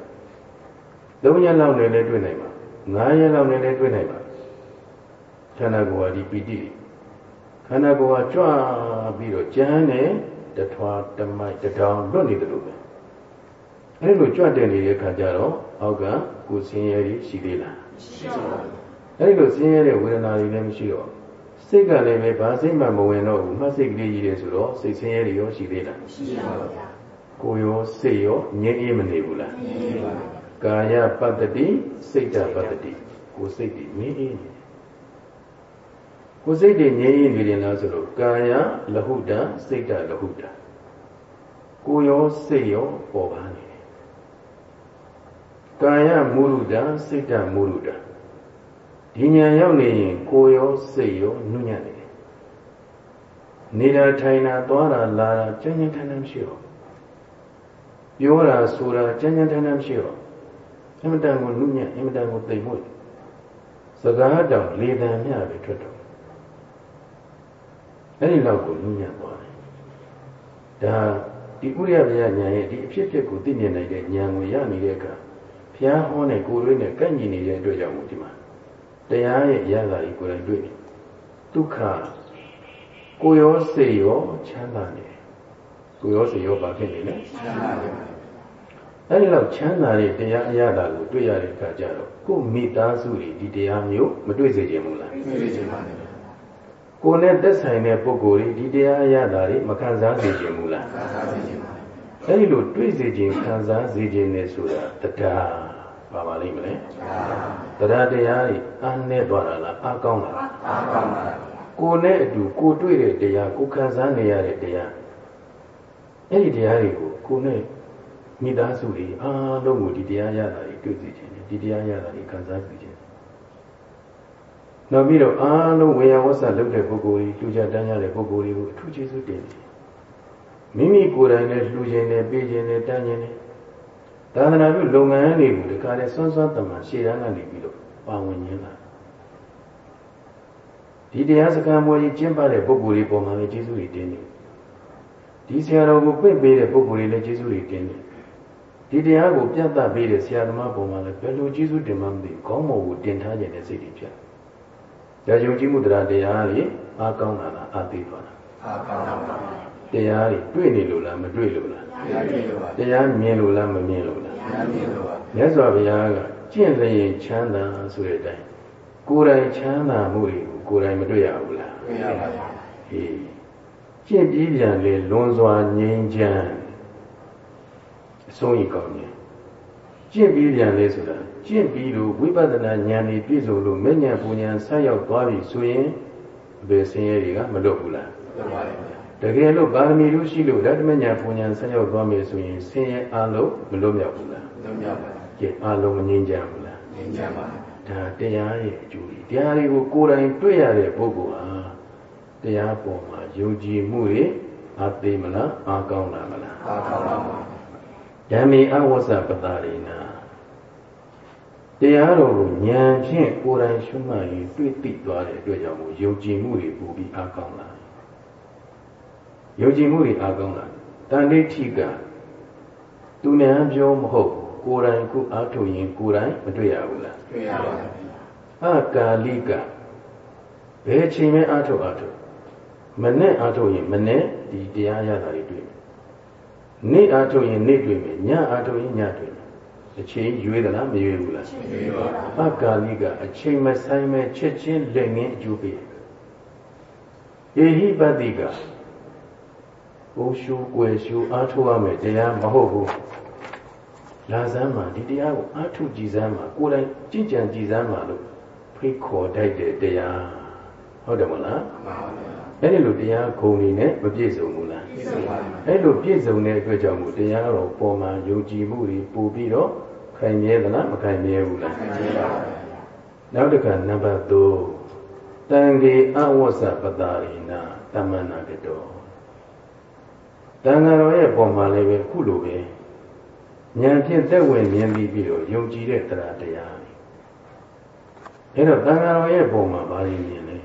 3ရက်လောက်နဲ့လည်းတွေ့နိုင်ပါ9ရက်လောက်နဲ့လည်းတွေ့နိုင်ပါခန္ဓာကိုယ်ဟာဒီပီတိခန္ဓာကိုယ်ဟာကြွပြီးတော့ကြမ်းနေတထွားတမိုက်တထောင်လွတ်နေတယ်လို့ပဲအဲ့လိုကြွတဲ့နေတဲ့ခါကျတော့အောက်ကကိုယ်ဆင်းရဲရှိသေးလားရှိပါဘူးအဲ့လိုဆင်းရဲတဲ့ဝေဒနာတွေလည်းမရှိတော့ စိတ်ကလည်းပဲဘာစိတ်မှမဝင်တော့ဘူးမှတ်စိတ်ကလေးကြီးတယ်ဆိုတော့စိတ်ဆင်းရဲတွေရောရှိသေးလားရှိပါဘူးဗျာကိုယ်ရောစိတ်ရောငြင်းအေးမနေဘူးလားငြင်းအေးပါဘူးကာယပတ္တိစိတ်တပတ္တိကိုယ်စိတ်တွေငြင်းအေးနေကိုယ်စိတ်တွေငြင်းအေးနေတယ်လားဆိုတော့ကာယလဟုတစိတ်တလဟုတကိုယ်ရောစိတ်ရောပေါ်ပါနေတယ်ကာယမုရုဒာစိတ်တမုရု ဒာဒီညာရောက်နေရင်ကိုယ်ရောစိတ်ရောနှုညံ့နေတယ်နေတာထိုင်တာသွားတာလာတာကြမ်းကြမ်းထမ်းထမ်းမရှိတော့ပြောတာဆိုတာကြမ်းကြမ်းထမ်းထမ်းမရှိတော့အမတန်ကိုနှုညံ့အမတန်ကိုသိမ်မွေ့စကားတောင်လေတံမြပဲထွက်တော့အဲ့ဒီလောက်ကိုနှုညံ့သွားတယ်ဒါဒီဥရိယဗျာဉာဏ်ရဲ့ဒီအဖြစ်အပျက်ကိုသိမြင်နိုင်တဲ့ဉာဏ်ကိုရနေတဲ့အခါဘုရားဟောတဲ့ကိုယ်လေးနဲ့ကန့်ညီနေတဲ့အတွက်ကြောင့်မို့ဒီမှာ တရားရဲ့ရတာကြီးကိုယ်တိုင်တွေ့တယ်ဒုက္ခကိုရောစိတ်ရောချမ်းသာနေကိုရောစိတ်ရောဘာဖြစ်နေလဲချမ်းသာနေအဲ့ဒီလောက်ချမ်းသာတဲ့တရားအရတာကိုတွေ့ရတဲ့အခါကျတော့ကိုမိသားစုတွေဒီတရားမျိုးမတွေ့စေချင်ဘူးလားတွေ့စေချင်ပါတယ်ကိုနဲ့သက်ဆိုင်တဲ့ပုဂ္ဂိုလ်တွေဒီတရားအရတာတွေမခံစားစေချင်ဘူးလားခံစားစေချင်ပါတယ်အဲ့ဒီလိုတွေ့စေခြင်းခံစားစေခြင်းနဲ့ဆိုတာတရား ပါပါလိမ့်မလဲတရားတရားတွေအားနဲ့သွားတာလားအားကောင်းတာလားအားကောင်းပါကိုနဲ့အတူကိုတွေ့တဲ့တရားကိုခံစားနေရတဲ့တရားအဲ့ဒီတရားတွေကိုကိုနဲ့မိသားစုတွေအားလုံးကိုဒီတရားရတာတွေတွေ့စေခြင်းဒီတရားရတာတွေခံစားစေခြင်းနောက်ပြီးတော့အားလုံးဝေယဝဆလုပ်တဲ့ပုဂ္ဂိုလ်တွေလူကြတန်းရတဲ့ပုဂ္ဂိုလ်တွေကိုအထူးကျေးဇူးတင်တယ်မိမိကိုယ်တိုင်နဲ့လှူခြင်းနဲ့ပေးခြင်းနဲ့တန်းခြင်းနဲ့ သာသနာ့ပြုလုပ်ငန်းတွေကိုဒီကားနဲ့စွန်းစွန်းတမန်ရှေ့တန်းကနေပြီးတော့ပါဝင်ရင်းလာဒီတရားစကားမွေးကြီးကျင့်ပတဲ့ပုဂ္ဂိုလ်တွေပေါ်မှာလည်းကျေးဇူးတွေတင်တယ်ဒီဆရာတော်ကိုပြင့်ပေးတဲ့ပုဂ္ဂိုလ်တွေလည်းကျေးဇူးတွေတင်တယ်ဒီတရားကိုပြတ်တတ်ပေးတဲ့ဆရာသမားပေါ်မှာလည်းဘယ်လိုကျေးဇူးတင်မှမသိခေါင်းမော်ကိုတင်ထားခြင်းတဲ့စိတ်တွေဖြစ်ဒါယုံကြည်မှုတရားတရားတွေအားကောင်းတာလားအားသေးသွားတာအားကောင်းတာပါတရားတွေတွေ့နေလို့လားမတွေ့လို့လား တရားမြင်လို့လားမမြင်လို့လားမြတ်စွာဘုရားကကျင့်လျင်ချမ်းသာဆိုတဲ့အတိုင်းကိုယ်တိုင်ချမ်းသာမှုတွေကိုကိုယ်တိုင်မတွေ့ရဘူးလားတွေ့ရပါဘူးဟေးကျင့်ပြီးပြန်လေလွန်စွာငြိမ်းချမ်းအဆုံးဤကောင်းခြင်းကျင့်ပြီးပြန်လေဆိုတာကျင့်ပြီးလို့ဝိပဿနာဉာဏ်ကြီးပြည့်စုံလို့မဉဏ်ပူဉဏ်ဆက်ရောက်သွားပြီဆိုရင်ဘယ်ဆင်းရဲတွေကမလွတ်ဘူးလားလွတ်ပါလိမ့်မယ် တကယ်လို့ပါရမီလို့ရှိလို့ဓမ္မညာပူညာဆက်ရောက်သွားမယ်ဆိုရင်ဆင်းရဲအလုံးမလွတ်မြောက်ဘူးလားလွတ်မြောက်ပါဘူး။ကျအလုံးမငြိမ်းချမ်းဘူးလားငြိမ်းချမ်းပါဘူး။ဒါတရားရဲ့အကျိုးတွေတရားတွေကိုကိုယ်တိုင်တွေ့ရတဲ့ပုဂ္ဂိုလ်ဟာတရားပေါ်မှာယုံကြည်မှုတွေအသေးမလားအားကောင်းလားမလားအားကောင်းပါဘူး။ဓမ္မေအဝဆပတာရိနာတရားတော်ကိုဉာဏ်ဖြင့်ကိုယ်တိုင်ရှုမှတ်ရင်တွေ့သိသွားတဲ့အတွက်ကြောင့်ယုံကြည်မှုတွေပိုပြီးအားကောင်းလာ ယုံကြည်မှုတွေအားကောင်းလာတန်ဋိဋ္ဌိကသူများပြောမဟုတ်ကိုယ်တိုင်ခုအားထုတ်ရင်ကိုယ်တိုင်မတွေ့ရဘူးလားတွေ့ရပါဘူးအကာလိကဘယ်ချိန်မှအားထုတ်အားထုတ်မနဲ့အားထုတ်ရင်မနဲ့ဒီတရားရတာတွေတွေ့မယ်နေ့အားထုတ်ရင်နေ့တွေ့မယ်ညအားထုတ်ရင်ညတွေ့မယ်အချိန်ရွေးသလားမရွေးဘူးလားရွေးပါဘူးအကာလိကအချိန်မဆိုင်မဲ့ချက်ချင်းလက်ငင်းအကျိုးပေးဧဟိပတိက ဘုံရှုွယ်ရှုအားထုတ်ရမယ်တရားမဟုတ်ဘူးလာစမ်းမှာဒီတရားကိုအားထုတ်ကြည်စမ်းမှာကိုယ်တိုင်ကြည်ကြံကြည်စမ်းမှာလို့ဖိတ်ခေါ်တတ်တဲ့တရားဟုတ်တယ်မလားမှန်ပါဗျာအဲ့ဒီလိုတရားဂုံနေနဲ့မပြည့်စုံဘူးလားပြည့်စုံပါဘူးအဲ့လိုပြည့်စုံတဲ့အတွက်ကြောင့်မို့တရားတော်ပေါ်မှာယုံကြည်မှုတွေပို့ပြီးတော့ခိုင်မြဲသလားမခိုင်မြဲဘူးလားခိုင်မြဲပါဘူးနောက်တစ်ခါနံပါတ်3တံခေအဝဆပတာရိနာတမနာကတော တန်ဃာတော်ရဲ့ပုံမှန်လေးပဲခုလိုပဲဉာဏ်ဖြင့်သက်ဝင်မြင်ပြီးပြီးတော့ယုံကြည်တဲ့တရားတရားအဲ့တော့တန်ဃာတော်ရဲ့ပုံမှန်ဘာလို့မြင်လဲ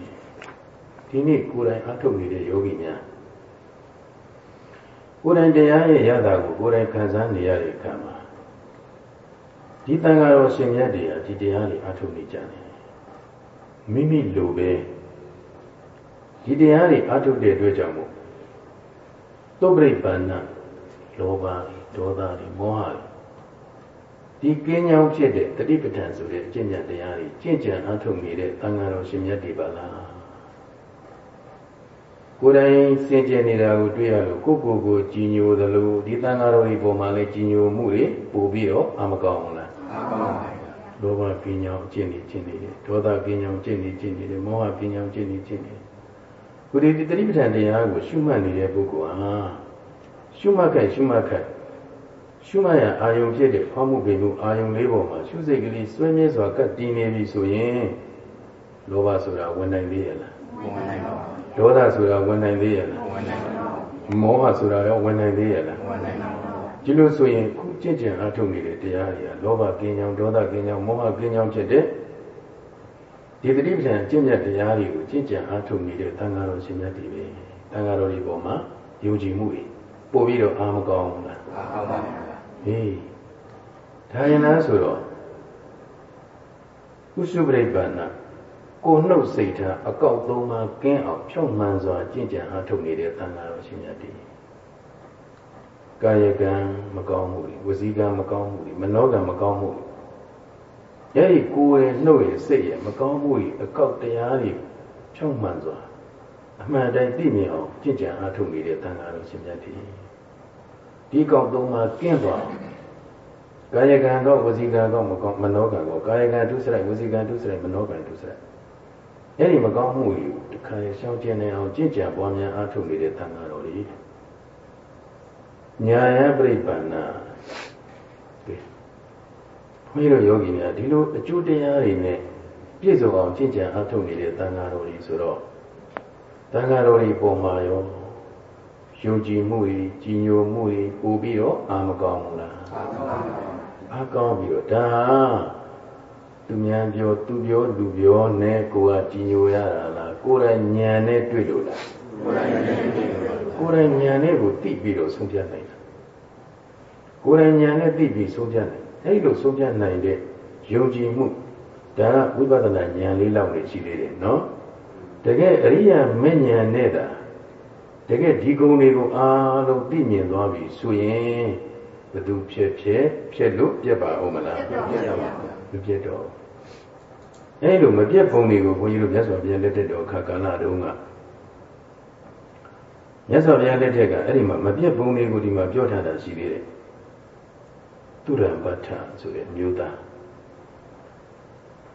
ဒီနေ့ကိုယ်တိုင်အထုတ်နေတဲ့ယောဂီများကိုယ်တိုင်တရားရဲ့ရတာကိုကိုယ်တိုင်ခံစားနေရတဲ့အခါမှာဒီတန်ဃာတော်ရှင်မြတ်တွေဟာဒီတရားတွေအထုတ်နေကြတယ်မိမိလိုပဲဒီတရားတွေအထုတ်တဲ့အတွက်ကြောင့်မို့ သုပရိပန္နလောဘဒေါသတွေမောဟတွေဒီကင်းကြောင်းဖြစ်တဲ့တတိပဋ္ဌာန်ဆိုတဲ့အကျင့်ကြံတရားတွေကျင့်ကြံအထုတ်နေတဲ့သံဃာတော်ရှင်မြတ်တွေပါလားကိုယ်တိုင်စင်ကြယ်နေတာကိုတွေ့ရလို့ကိုကိုကိုကြည်ညိုသလိုဒီသံဃာတော်ဒီပုံမှာလည်းကြည်ညိုမှုတွေပို့ပြီးတော့အမကောင်းဘူးလားအကောင်းပါဘူးလောဘကင်းကြောင်းကျင့်နေကျင့်နေတယ်ဒေါသကင်းကြောင်းကျင့်နေကျင့်နေတယ်မောဟကင်းကြောင်းကျင့်နေကျင့်နေတယ် ကိုယ်ဒီတတိပဋ္ဌာန်တရားကိုရှုမှတ်နေတဲ့ပုဂ္ဂိုလ်ဟာရှုမှတ်ခိုက်ရှုမှတ်ခိုက်ရှုမှတ်ရအာယုံဖြစ်တဲ့ဖောင်းမှုပင်မှုအာယုံလေးပေါ်မှာရှုစိတ်ကလေးစွဲမြဲစွာကပ်တည်နေပြီဆိုရင်လောဘဆိုတာဝင်နိုင်သေးရဲ့လားဝင်နိုင်ပါဘူးဒေါသဆိုတာဝင်နိုင်သေးရဲ့လားဝင်နိုင်ပါဘူးမောဟဆိုတာရောဝင်နိုင်သေးရဲ့လားဝင်နိုင်ပါဘူးဒီလိုဆိုရင်ခုကြင်ကြံအထုတ်နေတဲ့တရားတွေကလောဘကင်းကြောင်ဒေါသကင်းကြောင်မောဟကင်းကြောင်ဖြစ်တဲ့ ဒီတတိပ္ပံအကျင့်မြတ်တရားတွေကိုကြင်ကြံအထုတ်နေတဲ့သံဃာတော်ရှင်မြတ်တွေပဲသံဃာတော်တွေပေါ်မှာယုံကြည်မှုတွေပို့ပြီးတော့အာမကောင်းဘူးလားဟုတ်ပါဘူးဟေးဒါရင်လားဆိုတော့ကုစုပရိပ္ပန္နကိုနှုတ်စိတ်ထားအကောက်သုံးပါးကင်းအောင်ဖြောင့်မှန်စွာကြင်ကြံအားထုတ်နေတဲ့သံဃာတော်ရှင်များတည်းကာယကံမကောင်းမှုတွေဝစီကံမကောင်းမှုတွေမနောကံမကောင်းမှုတွေ အဲဒီကိုယ်ရဲ့နှုတ်ရဲ့စိတ်ရဲ့မကောင်းမှုတွေအကောက်တရားတွေဖြောင့်မှန်စွာအမှန်တိုင်းသိမြင်အောင်ကြင်ကြံအားထုတ်နေတဲ့သံဃာတော်ရှင်များတည်းဒီကောက်သုံးပါးကင်းသွားကာယကံတော့ဝစီကံတော့မကောင်းမနောကံတော့ကာယကံဒုစရိုက်ဝစီကံဒုစရိုက်မနောကံဒုစရိုက်အဲ့ဒီမကောင်းမှုတွေတခါရရှောင်ကျင်နေအောင်ကြင်ကြံပွားများအားထုတ်နေတဲ့သံဃာတော်တွေညာယပြိပ္ပန္နာ ဘုန်းကြီးတို့ယောဂီများဒီလိုအကျိုးတရားတွေနဲ့ပြည့်စုံအောင်ကြင်ကြံအားထုတ်နေတဲ့သံဃာတော်တွေဆိုတော့သံဃာတော်တွေပုံမှာရောယုံကြည်မှုတွေကြီးညိုမှုတွေပို့ပြီးတော့အာမကောင်းဘူးလားအာကောင်းပြီးတော့ဒါသူများပြောသူပြောလူပြောနဲ့ကိုယ်ကကြီးညိုရတာလားကိုယ်တိုင်ဉာဏ်နဲ့တွေ့လို့လားကိုယ်တိုင်ဉာဏ်နဲ့ကိုသိပြီးတော့ဆုံးဖြတ်နိုင်တာကိုယ်တိုင်ဉာဏ်နဲ့သိပြီးဆုံးဖြတ်နိုင် အဲ့လိုဆုံးဖြတ်နိုင်တဲ့ယုံကြည်မှုဒါကဝိပဿနာဉာဏ်လေးလောက်နေရှိသေးတယ်နော်တကယ်အရိယာမဉဏ်နဲ့တာတကယ်ဒီကုံတွေကိုအားလုံးသိမြင်သွားပြီဆိုရင်ဘသူဖြစ်ဖြစ်ဖြစ်လို့ပြက်ပါဦးမလားပြက်ပါမပြက်တော့အဲလိုမပြက်ပုံတွေကိုဘုန်းကြီးတို့မြတ်စွာဘုရားလက်ထက်တော်ခါကာလတုန်းကမြတ်စွာဘုရားလက်ထက်ကအဲ့ဒီမှာမပြက်ပုံတွေကိုဒီမှာပြောထားတာရှိသေးတယ် သူရံပဋ္ဌဆိုတဲ့မျိုးသား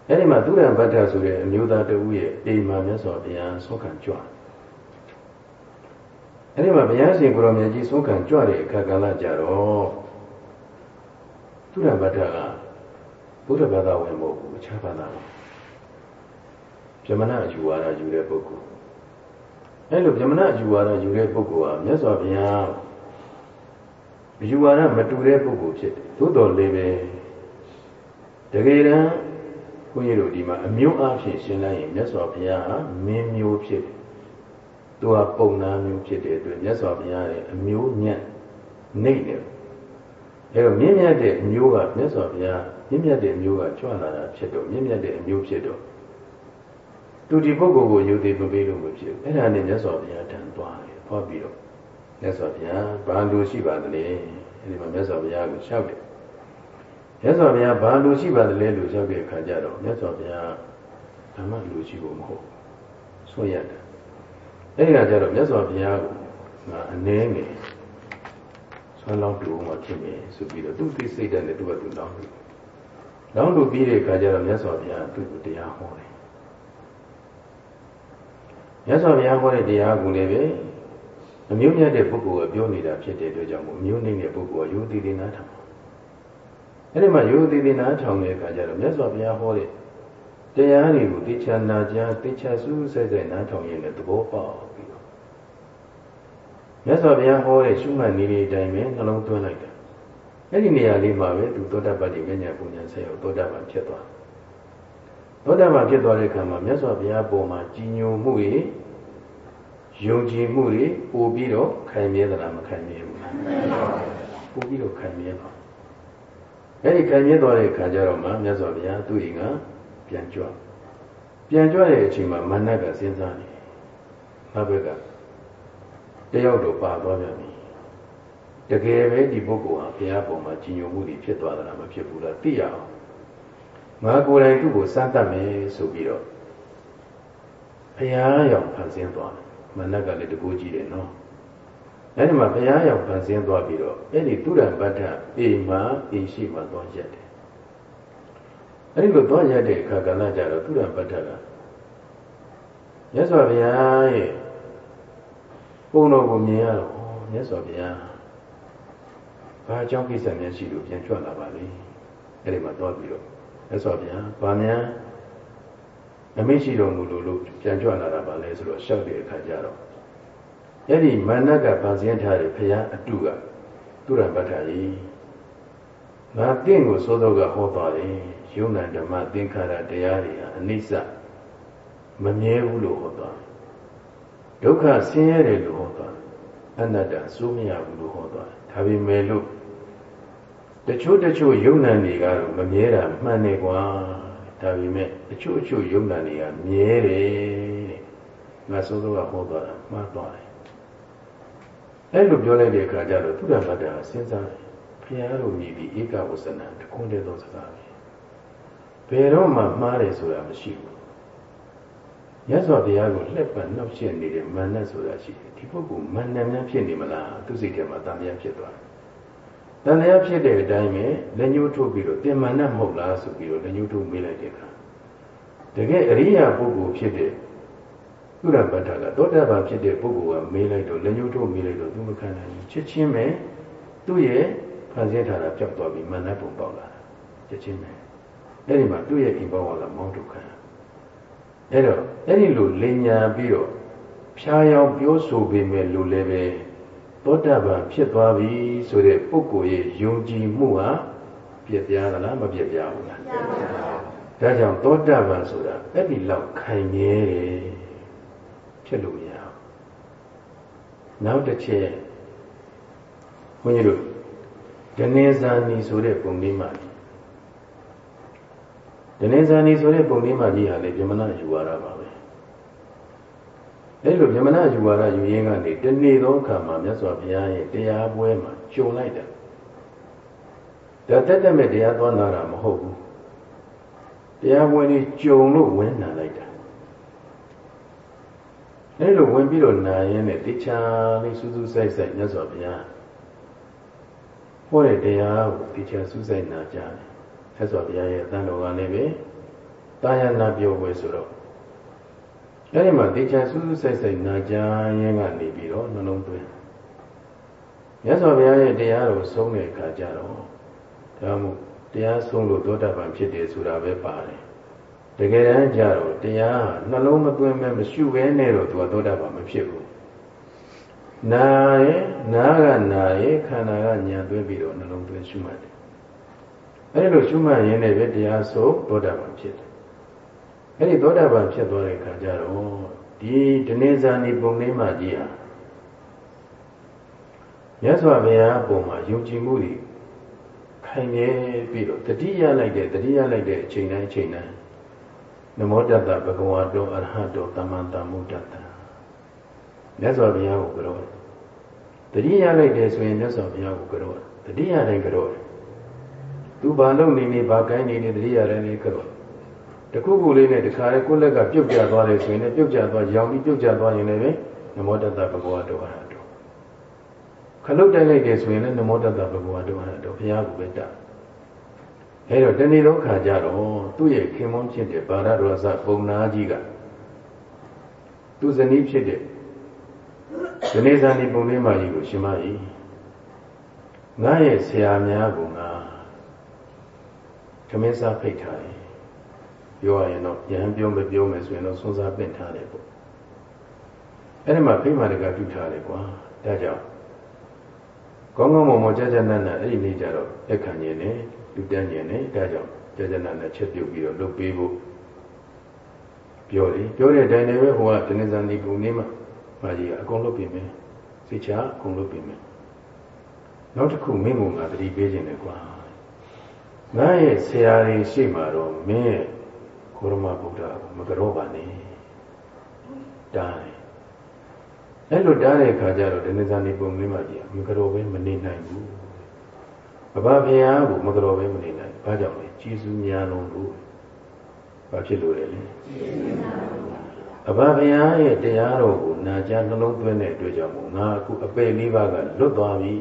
အဲ့ဒီမှာသူရံပဋ္ဌဆိုတဲ့အမျိုးသားတဦးရဲ့အိမ်မှာမြတ်စွာဘုရားဆောခံကြွအဲ့ဒီမှာဘုရားရှင်ကိုရောင်မြတ်ကြီးဆုံးခံကြွတဲ့အခါကာလကြတော့သူရဗတ္ထကဘုရားဘာသာဝင်မဟုတ်ဘူးအခြားဘာသာဝင်ဗြဟ္မဏအယူဝါဒယူတဲ့ပုဂ္ဂိုလ်အဲ့လိုဗြဟ္မဏအယူဝါဒယူတဲ့ပုဂ္ဂိုလ်ဟာမြတ်စွာဘုရား အယူဝါဒမတူတဲ့ပုဂ္ဂိုလ်ဖြစ်တယ်သို့တော်လည်းပဲတကယ်တမ်းဘုန်းကြီးတို့ဒီမှာအမျိုးအဖြစ်ရှင်းလိုက်ရင်မြတ်စွာဘုရားဟာမင်းမျိုးဖြစ်တယ်သူကပုံနာမျိုးဖြစ်တဲ့အတွက်မြတ်စွာဘုရားရဲ့အမျိုးညက်နေတယ်အဲတော့မြင့်မြတ်တဲ့အမျိုးကမြတ်စွာဘုရားမြင့်မြတ်တဲ့အမျိုးကကြွလာတာဖြစ်တော့မြင့်မြတ်တဲ့အမျိုးဖြစ်တော့သူဒီပုဂ္ဂိုလ်ကိုယူသေးမပေးလို့မဖြစ်ဘူးအဲ့ဒါနဲ့မြတ်စွာဘုရားတန်သွားတယ်သွားပြီးတော့ မြတ်စွာဘုရားဘာလို့ရှိပါသလဲအဲဒီမှာမြတ်စွာဘုရားကိုလျှောက်တယ်မြတ်စွာဘုရားဘာလို့ရှိပါသလဲလို့လျှောက်တဲ့အခါကျတော့မြတ်စွာဘုရားဓမ္မလူရှိဖို့မဟုတ်ဆွရတယ်အဲ့ဒီကကျတော့မြတ်စွာဘုရားကငါအနေငယ်ဆွမ်းလောင်းတူမှဖြစ်မယ်ဆိုပြီးတော့သူသိစိတ်တဲ့နဲ့သူကသူလောင်းလို့လောင်းလို့ပြီးတဲ့အခါကျတော့မြတ်စွာဘုရားသူ့ကိုတရားဟောတယ်မြတ်စွာဘုရားဟောတဲ့တရားကူလည်းပဲ အမျိုးမြတ်တဲ့ပုဂ္ဂိုလ်ကပြောနေတာဖြစ်တဲ့အတွက်ကြောင့်မို့အမျိုးနေတဲ့ပုဂ္ဂိုလ်ကယုံတည်တည်နားထောင်အဲ့ဒီမှာယုံတည်တည်နားထောင်တဲ့အခါကျတော့မြတ်စွာဘုရားဟောတဲ့တရားတွေကိုသိချာနာကြားသိချာစူးစိုက်စိုက်နားထောင်ရင်လည်းသဘောပေါက်ပြီးတော့မြတ်စွာဘုရားဟောတဲ့ရှုမှတ်နည်းလေးအတိုင်းပဲနှလုံးသွင်းလိုက်တယ်အဲ့ဒီနေရာလေးမှာပဲသူသောတာပတ္တိမညာပူညာဆက်ရောက်သောတာပန်ဖြစ်သွားသောတာပန်ဖြစ်သွားတဲ့အခါမှာမြတ်စွာဘုရားပုံမှာကြီးညိုမှုတွေ ယုံကြည်မှုတွေပို့ပြီးတော့ခိုင်မြဲသလားမခိုင်မြဲဘူးလားပို့ပြီးတော့ခိုင်မြဲပါအဲ့ဒီခိုင်မြဲသွားတဲ့အခါကျတော့မှမြတ်စွာဘုရားသူ့အိမ်ကပြန်ကြွပြန်ကြွတဲ့အချိန်မှာမနက်ကစဉ်းစားနေငါဘက်ကတယောက်တော့ပါသွားပြန်ပြီတကယ်ပဲဒီပုဂ္ဂိုလ်ဟာဘုရားပုံမှာကြီးညိုမှုတွေဖြစ်သွားတာမဖြစ်ဘူးလားသိရအောင်ငါကိုယ်တိုင်သူ့ကိုစမ်းတတ်မယ်ဆိုပြီးတော့ဘုရားရောက်ဖန်ဆင်းသွားတယ် မနက်ကလည်းတကူကြည့်တယ်နော်အဲဒီမှာဘုရားရောက်ဖန်ဆင်းသွားပြီးတော့အဲ့ဒီသူရဗတ္ထအိမ်မှာအိမ်ရှိမှသွားရက်တယ်အဲ့ဒီလိုသွားရတဲ့အခါကလည်းကြတော့သူရပဋ္ဌကမြတ်စွာဘုရားရဲ့ပုံတော်ကိုမြင်ရတော့မြတ်စွာဘုရားဘာအကြောင်းကိစ္စများရှိလို့ပြန်ကြွလာပါလိမ့်အဲ့ဒီမှာတော့ပြီးတော့လက်စော်ဗျာဘာများ အမိရှိတော်မူလို့လို့ပြန်ကြွလာတာပါလဲဆိုတော့ရှောက်တဲ့အခါကျတော့အဲ့ဒီမန္နကဗာစင်းထားတဲ့ဘုရားအတုကသူရပဋ္ဌာကြီးငါတင့်ကိုသိုးတော့ကဟောသွားတယ်ယုံနာဓမ္မသင်္ခါရတရားတွေဟာအနိစ္စမမြဲဘူးလို့ဟောသွားဒုက္ခဆင်းရဲတယ်လို့ဟောသွားအနတ္တစိုးမရဘူးလို့ဟောသွားဒါပေမဲ့လို့တချို့တချို့ယုံနာတွေကတော့မမြဲတာမှန်တယ်ကွာဒါပေမဲ့ တချို့တချို့ယုံနာတွေကမြဲတယ်တဲ့ငါစိုးတော့ကဟောသွားတာမှားသွားတယ်အဲ့လိုပြောလိုက်တဲ့အခါကျတော့သူရမတ္တကစဉ်းစားတယ်ဘုရားလိုမြည်ပြီးဧကဝဆနံတခွန်းတဲ့သောစကားပဲဘယ်တော့မှမှားတယ်ဆိုတာမရှိဘူးရသော်တရားကိုလှက်ပတ်နှောက်ရှက်နေတဲ့မာနဆိုတာရှိတယ်ဒီပုဂ္ဂိုလ်မာနများဖြစ်နေမလားသူစိတ်ထဲမှာတန်မြတ်ဖြစ်သွားတယ်တန်မြတ်ဖြစ်တဲ့အတိုင်းပဲလက်ညှိုးထိုးပြီးတော့တင်မာနမဟုတ်လားဆိုပြီးတော့လက်ညှိုးထိုးမေးလိုက်တဲ့အခါ တကယ်အရိယာပုဂ္ဂိုလ်ဖြစ်တဲ့သူရပတ္ထကသောတာပန်ဖြစ်တဲ့ပုဂ္ဂိုလ်ကမေးလိုက်တော့လက်ညှိုးထိုးမေးလိုက်တော့သူမခံနိုင်ဘူးချက်ချင်းပဲသူ့ရဲ့ဖန်ဆင်းထားတာပြောက်သွားပြီးမာနပုံပေါက်လာတာချက်ချင်းပဲအဲ့ဒီမှာသူ့ရဲ့အိမ်ဘောကလည်းမောင်းထုတ်ခံအဲ့တော့အဲ့ဒီလိုလင်ညာပြီးတော့ဖြားယောင်ပြောဆိုပေမဲ့လူလည်းပဲသောတာပန်ဖြစ်သွားပြီဆိုတဲ့ပုဂ္ဂိုလ်ရဲ့ယုံကြည်မှုဟာပြည့်ပြားသလားမပြည့်ပြားဘူးလား ဒါကြောင့်သောတာပန်ဆိုတာအဲ့ဒီလောက်ခိုင်မြဲတယ်ဖြစ်လို့မရဘူးနောက်တစ်ချက်ဘုန်းကြီးတို့ဒနေဇာနီဆိုတဲ့ပုံလေးမှာဒနေဇာနီဆိုတဲ့ပုံလေးမှာကြီးဟာလေဗြဟ္မဏယူဝါဒပါပဲအဲ့လိုဗြဟ္မဏယူဝါဒယူရင်းကနေတနေ့သောအခါမှာမြတ်စွာဘုရားရဲ့တရားပွဲမှာကြုံလိုက်တာဒါတက်တက်မဲ့တရားသွားနာတာမဟုတ်ဘူး တရားပွဲလေးကြုံလို့ဝင်နာလိုက်တာအဲ့လိုဝင်ပြီးတော့နာရင်နဲ့တခြားလေးစူးစူးဆိုင်ဆိုင်မြတ်စွာဘုရားဟောတဲ့တရားကိုတခြားစူးဆိုင်နာကြတယ်မြတ်စွာဘုရားရဲ့တန်တော်ကလည်းပဲတာယနာပြောပွဲဆိုတော့အဲ့ဒီမှာတခြားစူးစူးဆိုင်ဆိုင်နာကြရင်ကနေပြီးတော့နှလုံးသွင်းမြတ်စွာဘုရားရဲ့တရားကိုဆုံးတဲ့အခါကျတော့ဒါမှမဟုတ် တရားဆုံးလို့သောတာပန်ဖြစ်တယ်ဆိုတာပဲပါတယ်တကယ်တမ်းကျတော့တရားနှလုံးမသွင်းမဲ့မရှိဘဲနဲ့တော့သူကသောတာပန်မဖြစ်ဘူးနာရဲ့နာကနာရဲ့ခန္ဓာကညာသွင်းပြီးတော့နှလုံးသွင်းရှုမှတ်တယ်အဲဒီလိုရှုမှတ်ရင်းနဲ့ပဲတရားဆိုသောတာပန်ဖြစ်တယ်အဲဒီသောတာပန်ဖြစ်သွားတဲ့အခါကျတော့ဒီဒနေဇာနီပုံလေးမှကြီးဟာမြတ်စွာဘုရားပုံမှာယုံကြည်မှုတွေ ခိုင်မြဲပြီးတော့တတိယလိုက်တဲ့တတိယလိုက်တဲ့အချိန်တိုင်းအချိန်တိုင်းနမောတတ္တဘဂဝါတောအရဟတောသမ္မာသမ္ဗုဒ္ဓတ္တမြတ်စွာဘုရားကိုကြောတတိယလိုက်တယ်ဆိုရင်မြတ်စွာဘုရားကိုကြောတတိယတိုင်းကြောသူဘာလုပ်နေနေဘာကိုင်းနေနေတတိယတိုင်းလေးကြောတခုခုလေးနဲ့တခါလေကိုယ့်လက်ကပြုတ်ကျသွားတယ်ဆိုရင်လည်းပြုတ်ကျသွားရောင်ပြီးပြုတ်ကျသွားရင်လည်းနမောတတ္တဘဂဝါတောအရဟတော ခလုတ်တိုက်လိုက်တယ်ဆိုရင်လည်းနမောတတ္တဘဂဝါတောအရဟတောဘုရားကိုပဲတတ်အဲတော့တနေ့တော့ခါကြတော့သူ့ရဲ့ခင်မွန်းဖြစ်တဲ့ဗာရရောဇပုံနာကြီးကသူဇနီးဖြစ်တဲ့ဒီနေ့ဇာတိပုံလေးမကြီးကိုရှင်မကြီးငါရဲ့ဆရာများကငါခမင်းစားဖိတ်ထားတယ်ပြောရရင်တော့ရဟန်းပြောမပြောမယ်ဆိုရင်တော့စွန်းစားပင့်ထားတယ်ပေါ့အဲ့ဒီမှာဖိမာတကပြုထားတယ်ကွာဒါကြောင့် ကောင်းကောင်းမွန်မွန်ကြကြနတ်နတ်အဲ့ဒီနေ့ကျတော့လက်ခံခြင်းနဲ့လူတန်းခြင်းနဲ့ဒါကြောင့်ကြကြနတ်နတ်ချက်ပြုတ်ပြီးတော့လုပ်ပေးဖို့ပြောတယ်ပြောတဲ့အတိုင်းလည်းပဲဟိုကတနင်္ဇာနီပုံနေမှာမာကြီးကအကုန်လုပ်ပြင်မယ်စိတ်ချအကုန်လုပ်ပြင်မယ်နောက်တစ်ခုမင်းကငါတတိပေးခြင်းတယ်ကွာငါရဲ့ဆရာကြီးရှိမှတော့မင်းရဲ့ကိုရမဗုဒ္ဓကိုမကြောပါနဲ့တားတယ် အဲ့လိုတားတဲ့အခါကျတော့ဒနေဇာနေပုံလေးမှကြီးမကြောပဲမနေနိုင်ဘူးဘဘဘုရားကိုမကြောပဲမနေနိုင်ဘာကြောင့်လဲကျေးဇူးများလုံးလို့ဘာဖြစ်လို့လဲလဲအဘဘုရားရဲ့တရားတော်ကိုနာကြားနှလုံးသွင်းတဲ့အတွက်ကြောင့်ငါအခုအပေလေးပါးကလွတ်သွားပြီ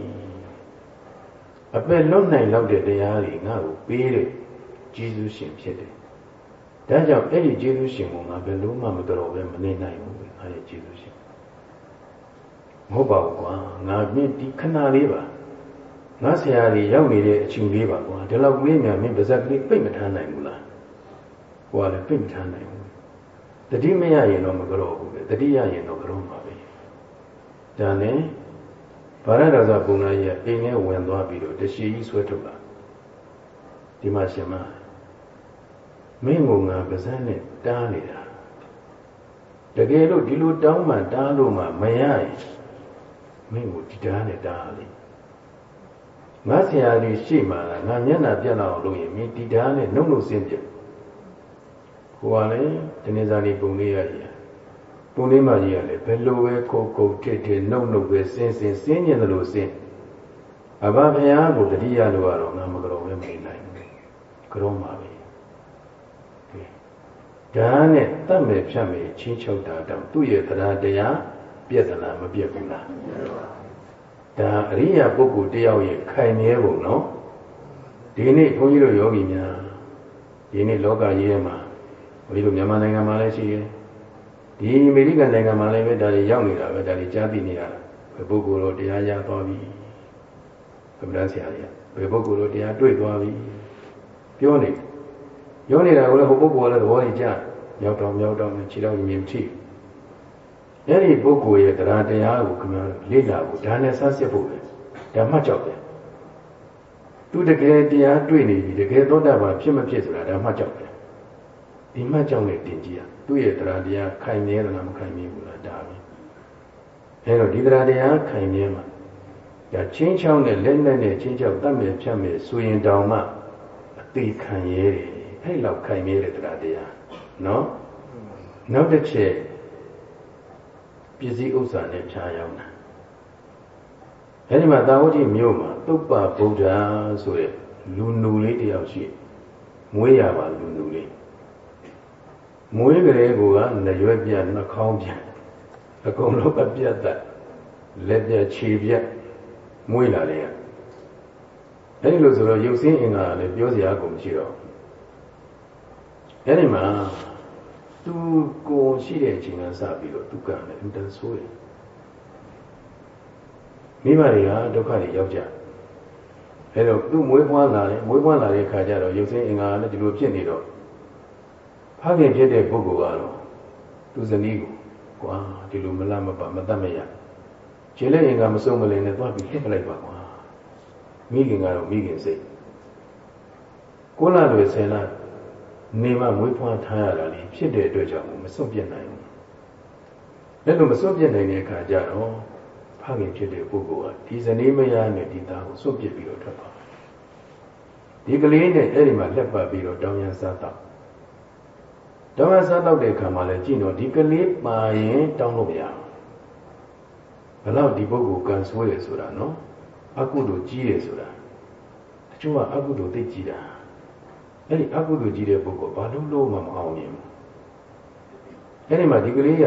အပေလွတ်နိုင်လောက်တဲ့တရားတွေငါ့ကိုပေးတဲ့ကျေးဇူးရှင်ဖြစ်တယ်ဒါကြောင့်အဲ့ဒီကျေးဇူးရှင်ကိုငါဘယ်လို့မှမတော်ပဲမနေနိုင်ဘူးငါရဲ့ကျေးဇူးရှင် မဟုတ်ပါဘူးကွာငါမြင့်ဒီခဏလေးပါငါဆရာကြီးရောက်နေတဲ့အချိန်လေးပါကွာဒီလောက်ကလေးများမင်းပါဇက်ကလေးပိတ်မထမ်းနိုင်ဘူးလားဟိုကလည်းပိတ်မထမ်းနိုင်ဘူးတတိမရရင်တော့မကြောဘူးပဲတတိရရင်တော့ကြောမှာပဲဒါနဲ့ဗာရဒါဇပုံနာကြီးကအိမ်ထဲဝင်သွားပြီးတော့တရှိကြီးဆွဲထုတ်လာဒီမှာရှင်မမင်းကငါပါဇက်နဲ့တားနေတာတကယ်လို့ဒီလိုတောင်းမှတားလို့မှမရရင် မင်းကိုဒီတားနဲ့တားလိမ့်ငါဆရာကြီးရှိမှလားငါမျက်နှာပြတ်လောက်လို့ရင်မင်းဒီတားနဲ့နှုတ်နှုတ်ဆင်းပြဟိုကလည်းဒီနေ့စားနေပုံလေးရည်ပုံလေးမှကြီးကလည်းဘယ်လိုပဲကိုကိုတစ်တစ်နှုတ်နှုတ်ပဲဆင်းဆင်းဆင်းညင်တယ်လို့ဆင်းအဘဘုရားကိုတတိယလို့ကတော့ငါမကြောပဲမနေနိုင်ဘူးကြောမှာပဲဒါနဲ့တတ်မယ်ဖြတ်မယ်ချင်းချုပ်တာတော့သူ့ရဲ့တရားတရား ပြည့်သလားမပြည့်ဘူးလားဒါအရိယာပုဂ္ဂိုလ်တယောက်ရဲ့ခိုင်မြဲပုံနော်ဒီနေ့ဘုန်းကြီးတို့ယောဂီများဒီနေ့လောကကြီးထဲမှာဘုန်းကြီးတို့မြန်မာနိုင်ငံမှာလည်းရှိတယ်ဒီအမေရိကန်နိုင်ငံမှာလည်းပဲဒါတွေရောက်နေတာပဲဒါတွေကြားသိနေရတာဘယ်ပုဂ္ဂိုလ်တော့တရားရသွားပြီကမ္ဘာဆရာကြီးဘယ်ပုဂ္ဂိုလ်တော့တရားတွေ့သွားပြီပြောနေပြောနေတာကိုလည်းဟိုပုဂ္ဂိုလ်ကလည်းသဘောကြီးကြားမြောက်တော့မြောက်တော့ခြေတော့မြင်ချိ အဲ့ဒီပုဂ္ဂိုလ်ရဲ့တရားတရားကိုခင်ဗျားလေ့လာဖို့ဒါနဲ့ဆန်းစစ်ဖို့ပဲဓမ္မကြောက်တယ်သူတကယ်တရားတွေ့နေပြီတကယ်သောတာပန်ဖြစ်မဖြစ်ဆိုတာဓမ္မကြောက်တယ်ဒီမှကြောက်နဲ့တင်ကြည့်ရသူ့ရဲ့တရားတရားခိုင်မြဲသလားမခိုင်မြဲဘူးလားဒါပဲအဲ့တော့ဒီတရားတရားခိုင်မြဲမှာဒါချင်းချောင်းနဲ့လက်နဲ့နဲ့ချင်းချောင်းတတ်မြဲဖြတ်မြဲဆိုရင်တောင်မှအသေးခံရဲတယ်အဲ့လောက်ခိုင်မြဲတဲ့တရားတရားနော်နောက်တစ်ချက် ပစ္စည်းဥစ္စာနဲ့ဖြားရောက်တာအဲဒီမှာတာဝတိမြို့မှာသုပ္ပဗုဒ္ဓဆိုတဲ့လူနူလေးတယောက်ရှိမွေးရပါလူနူလေးမွေးကလေးကနရွက်ပြနှာခေါင်းပြအကုန်လုံးအပြတ်သက်လက်ပြခြေပြမွေးလာတယ်အဲဒီလိုဆိုတော့ရုပ်စင်းအင်္ဂါလည်းပြောစရာကုန်မရှိတော့အဲဒီမှာ သူကိုရှိတဲ့အချိန်ကစပြီးတော့သူကလည်းအင်တန်ဆိုးတယ်မိဘတွေကဒုက္ခတွေရောက်ကြအဲတော့သူ့မွေးဖွားလာတယ်မွေးဖွားလာတဲ့ခါကျတော့ရုပ်ဆင်းအင်္ဂါလည်းဒီလိုဖြစ်နေတော့ဖခင်ဖြစ်တဲ့ပုဂ္ဂိုလ်ကတော့သူဇနီးကိုကွာဒီလိုမလမပါမတတ်မရခြေလက်အင်္ဂါမစုံမလင်နဲ့သွားပြီးဟစ်ပလိုက်ပါကွာမိခင်ကတော့မိခင်စိတ်ကိုလာတွေဆယ်လား နေမှမွေးဖွားထားရတာလေဖြစ်တဲ့အတွက်ကြောင့်မစွန့်ပြတ်နိုင်ဘူး။အဲ့လိုမစွန့်ပြတ်နိုင်တဲ့အခါကျတော့ဖခင်ဖြစ်တဲ့ပုဂ္ဂိုလ်ကဒီဇနီးမယားနဲ့ဒီသားကိုစွန့်ပြစ်ပြီးတော့ထွက်သွားတယ်။ဒီကလေးနဲ့အဲ့ဒီမှာလက်ပတ်ပြီးတော့တောင်းရန်စားတော့တောင်းရန်စားတော့တဲ့အခါမှာလည်းကြည့်တော့ဒီကလေးပါရင်တောင်းလို့မရဘူး။ဘယ်တော့ဒီပုဂ္ဂိုလ်ကံဆိုးရဆိုတာနော်။အကုသိုလ်ကြီးရဆိုတာတချို့ကအကုသိုလ်သိကြီးတာ။ အဲ့ဒီအကုသိုလ်ကြီးတဲ့ပုဂ္ဂိုလ်ဘာလို့လို့မှမအောင်မြင်ဘူးအဲ့ဒီမှာဒီကလေးက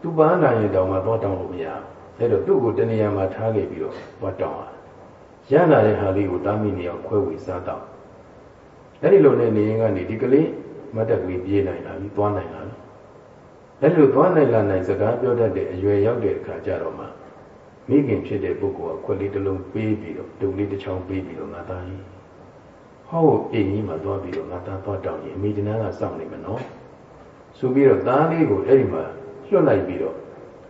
သူ့ပန်းနိုင်ရင်တောင်မှသွားတောင်းလို့မရဘူးအဲ့တော့သူ့ကိုတနေရာမှာထားခဲ့ပြီးတော့သွားတောင်းရရလာတဲ့ဟာလေးကိုတားမိနေအောင်ခွဲဝေစားတော့အဲ့ဒီလိုနဲ့နေရင်ကနေဒီကလေးမတ်တက်ကလေးပြေးနိုင်လာပြီသွားနိုင်လာပြီအဲ့လိုသွားနိုင်လာနိုင်စကားပြောတတ်တဲ့အရွယ်ရောက်တဲ့အခါကျတော့မှမိခင်ဖြစ်တဲ့ပုဂ္ဂိုလ်ကခွက်လေးတစ်လုံးပေးပြီးတော့ဒုံလေးတစ်ချောင်းပေးပြီးတော့ငါသားကြီး ဟောအိမ်ကြီးမှာသွားပြီးတော့ငါသားသွားတောင်းရင်အမိတနာကစောင့်နေမယ်နော်ဆိုပြီးတော့သားလေးကိုအဲ့ဒီမှာလွတ်လိုက်ပြီးတော့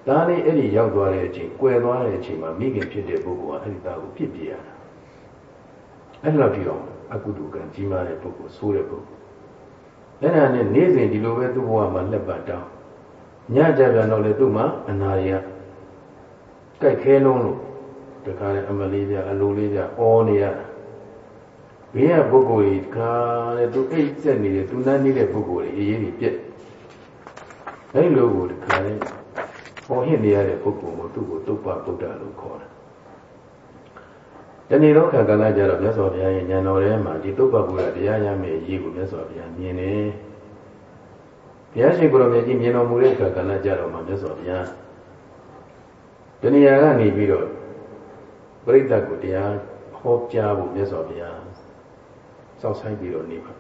သားလေးအဲ့ဒီရောက်သွားတဲ့အချိန်ကွယ်သွားတဲ့အချိန်မှာမိခင်ဖြစ်တဲ့ပုဂ္ဂိုလ်ကအဲ့ဒီသားကိုပြစ်ပြရတာအဲ့လောက်ဒီတော့အကုသိုလ်ကံကြီးမားတဲ့ပုဂ္ဂိုလ်ဆိုးတဲ့ပုဂ္ဂိုလ်အဲ့ဒါနဲ့နေ့စဉ်ဒီလိုပဲသူ့ဘဝမှာလက်ပတ်တောင်းညကြပြန်တော့လေသူ့မှာအနာရကြိုက်ခဲလုံးလို့တခါလေအမလေးပြအလိုလေးပြအော်နေရတာ ဘေးကပုဂ္ဂိုလ်ကြီးခါတဲ့သူအိတ်ဆက်နေတဲ့သူနားနေတဲ့ပုဂ္ဂိုလ်ကြီးအေးအေးကြီးပြက်အဲ့လိုကိုတခါလေပေါ်ဟစ်နေရတဲ့ပုဂ္ဂိုလ်ကိုသူ့ကိုတုပ္ပဗုဒ္ဓလို့ခေါ်တာတဏီတော့ခါကလာကြတော့မြတ်စွာဘုရားရဲ့ဉာဏ်တော်ထဲမှာဒီတုပ္ပဗုဒ္ဓတရားရမယ့်အရေးကိုမြတ်စွာဘုရားမြင်တယ်ဘုရားရှင်ကိုယ်တော်မြတ်ကြီးမြင်တော်မူတဲ့အခါကလာကြတော့မှမြတ်စွာဘုရားတဏီယာကနေပြီးတော့ပရိသတ်ကိုတရားဟောကြားဖို့မြတ်စွာဘုရား စောင့်ဆိုင်ပြီးတော့နေပါ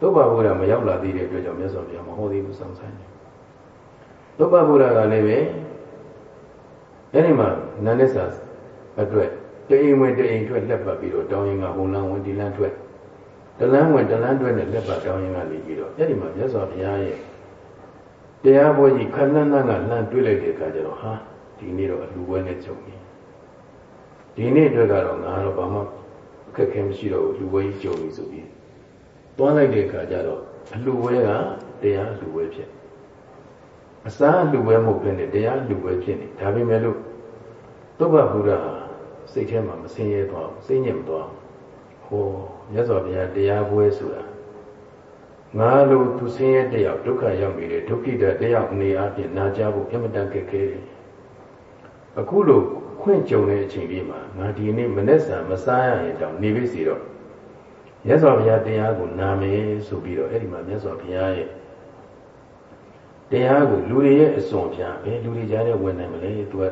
သုဘဗုဒ္ဓမရောက်လာသေးတဲ့အတွက်ကြောင့်မြတ်စွာဘုရားမဟောသေးဘူးစောင့်ဆိုင်တယ်သုဘဗုဒ္ဓကလည်းပဲအဲ့ဒီမှာနန္ဒစ္စာအတွက်တအိမ်ဝင်တအိမ်ထွက်လက်ပတ်ပြီးတော့တောင်းရင်ကဟိုလန်းဝင်ဒီလန်းထွက်တလန်းဝင်တလန်းထွက်နဲ့လက်ပတ်တောင်းရင်ကနေပြီးတော့အဲ့ဒီမှာမြတ်စွာဘုရားရဲ့တရားပွဲကြီးခဏနန်းကလှမ်းတွေးလိုက်တဲ့အခါကျတော့ဟာဒီနေ့တော့အလူပွဲနဲ့ကြုံပြီဒီနေ့အတွက်ကတော့ငါတော့ဘာမှအ ခက်အခဲမရှိတော့ဘူးလူပွဲကြီးကြုံပြီဆိုပြီးတွန်းလိုက်တဲ့အခါကျတော့အလူပွဲကတရားအလူပွဲဖြစ်အစားအလူပွဲမဟုတ်ဘဲနဲ့တရားအလူပွဲဖြစ်နေဒါပေမဲ့လို့သုဘဗုဒ္ဓစိတ်ထဲမှာမစင်ရဲသွားဘူးစိတ်ညစ်မသွားဘူးဟောမြတ်စွာဘုရားတရားပွဲဆိုတာငါလိုသူဆင်းရဲတယောက်ဒုက္ခရောက်နေတဲ့ဒုက္ခိတတယောက်အနေအချင်းနာကြဖို့အမတန်ခက်ခဲတယ်အခုလို ခွင့်ကြုံတဲ့အချိန်လေးမှာငါဒီနေ့မနေ့စာမစားရရင်တောင်နေပြီစီတော့မြတ်စွာဘုရားတရားကိုနာမယ်ဆိုပြီးတော့အဲ့ဒီမှာမြတ်စွာဘုရားရဲ့တရားကိုလူတွေရဲ့အစွန်ပြဘယ်လူတွေကြားထဲဝင်နိုင်မလဲသူက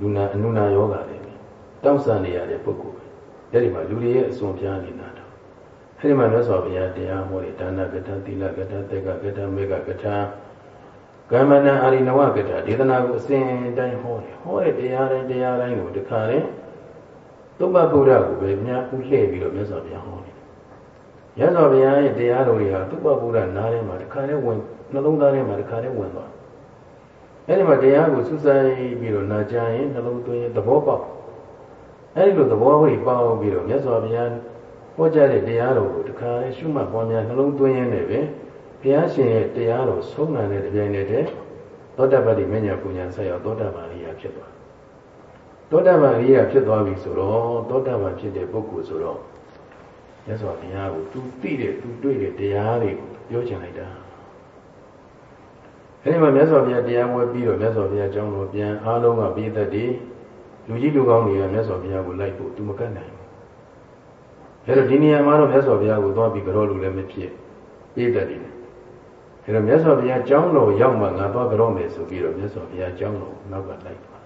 လူနာအနုနာယောဂတွေတောက်ဆန်နေရတဲ့ပုဂ္ဂိုလ်အဲ့ဒီမှာလူတွေရဲ့အစွန်ပြနေတာတော့အဲ့ဒီမှာမြတ်စွာဘုရားတရားဟောတယ်ဒါနကထာသီလကထာတေကကထာမေကကထာ ကမ္မနာအာရိနဝကထာဒေသနာကိုအစဉ်တိုင်းဟောတယ်ဟောတဲ့တရားတိုင်းတရားတိုင်းကိုတခါရင်သုဘဗုဒ္ဓကိုပဲမြတ်ဥလှည့်ပြီးတော့မြတ်စွာဘုရားဟောတယ်မြတ်စွာဘုရားရဲ့တရားတော်တွေဟာသုဘဗုဒ္ဓနားထဲမှာတခါနဲ့ဝင်နှလုံးသားထဲမှာတခါနဲ့ဝင်သွားအဲ့ဒီမှာတရားကိုစူးစိုက်ပြီးတော့နာကြရင်နှလုံးသွင်းရင်သဘောပေါက်အဲ့ဒီလိုသဘောဝိပေါက်ပြီးတော့မြတ်စွာဘုရားဟောကြားတဲ့တရားတော်ကိုတခါနဲ့ရှုမှတ်ပွားများနှလုံးသွင်းရင်းနဲ့ပဲ ဘုရားရှင်ရဲ့တရားတော်ဆုံးနိုင်တဲ့ကြိုင်နေတဲ့သောတပတ္တိမညာပူညာဆက်ရောက်သောတပန်ရိယာဖြစ်သွားသောတပန်ရိယာဖြစ်သွားပြီဆိုတော့သောတပန်ဖြစ်တဲ့ပုဂ္ဂိုလ်ဆိုတော့မြတ်စွာဘုရားကိုသူသိတဲ့သူတွေ့တဲ့တရားတွေကိုပြောချင်လိုက်တာအဲဒီမှာမြတ်စွာဘုရားတရားဝဲပြီးတော့မြတ်စွာဘုရားကျောင်းတော်ပြန်အားလုံးကပြည်သက်တည်လူကြီးလူကောင်းတွေကမြတ်စွာဘုရားကိုလိုက်ဖို့သူမကတ်နိုင်ဘူးအဲတော့ဒီနေရာမှာတော့မြတ်စွာဘုရားကိုသွားပြီးကြောလူလည်းမဖြစ်ပြည်သက်တည် အဲတော့မြတ်စွာဘုရားကျောင်းတော်ရောက်မှငါသွားကြောမယ်ဆိုပြီးတော့မြတ်စွာဘုရားကျောင်းတော်နောက်ကလိုက်သွား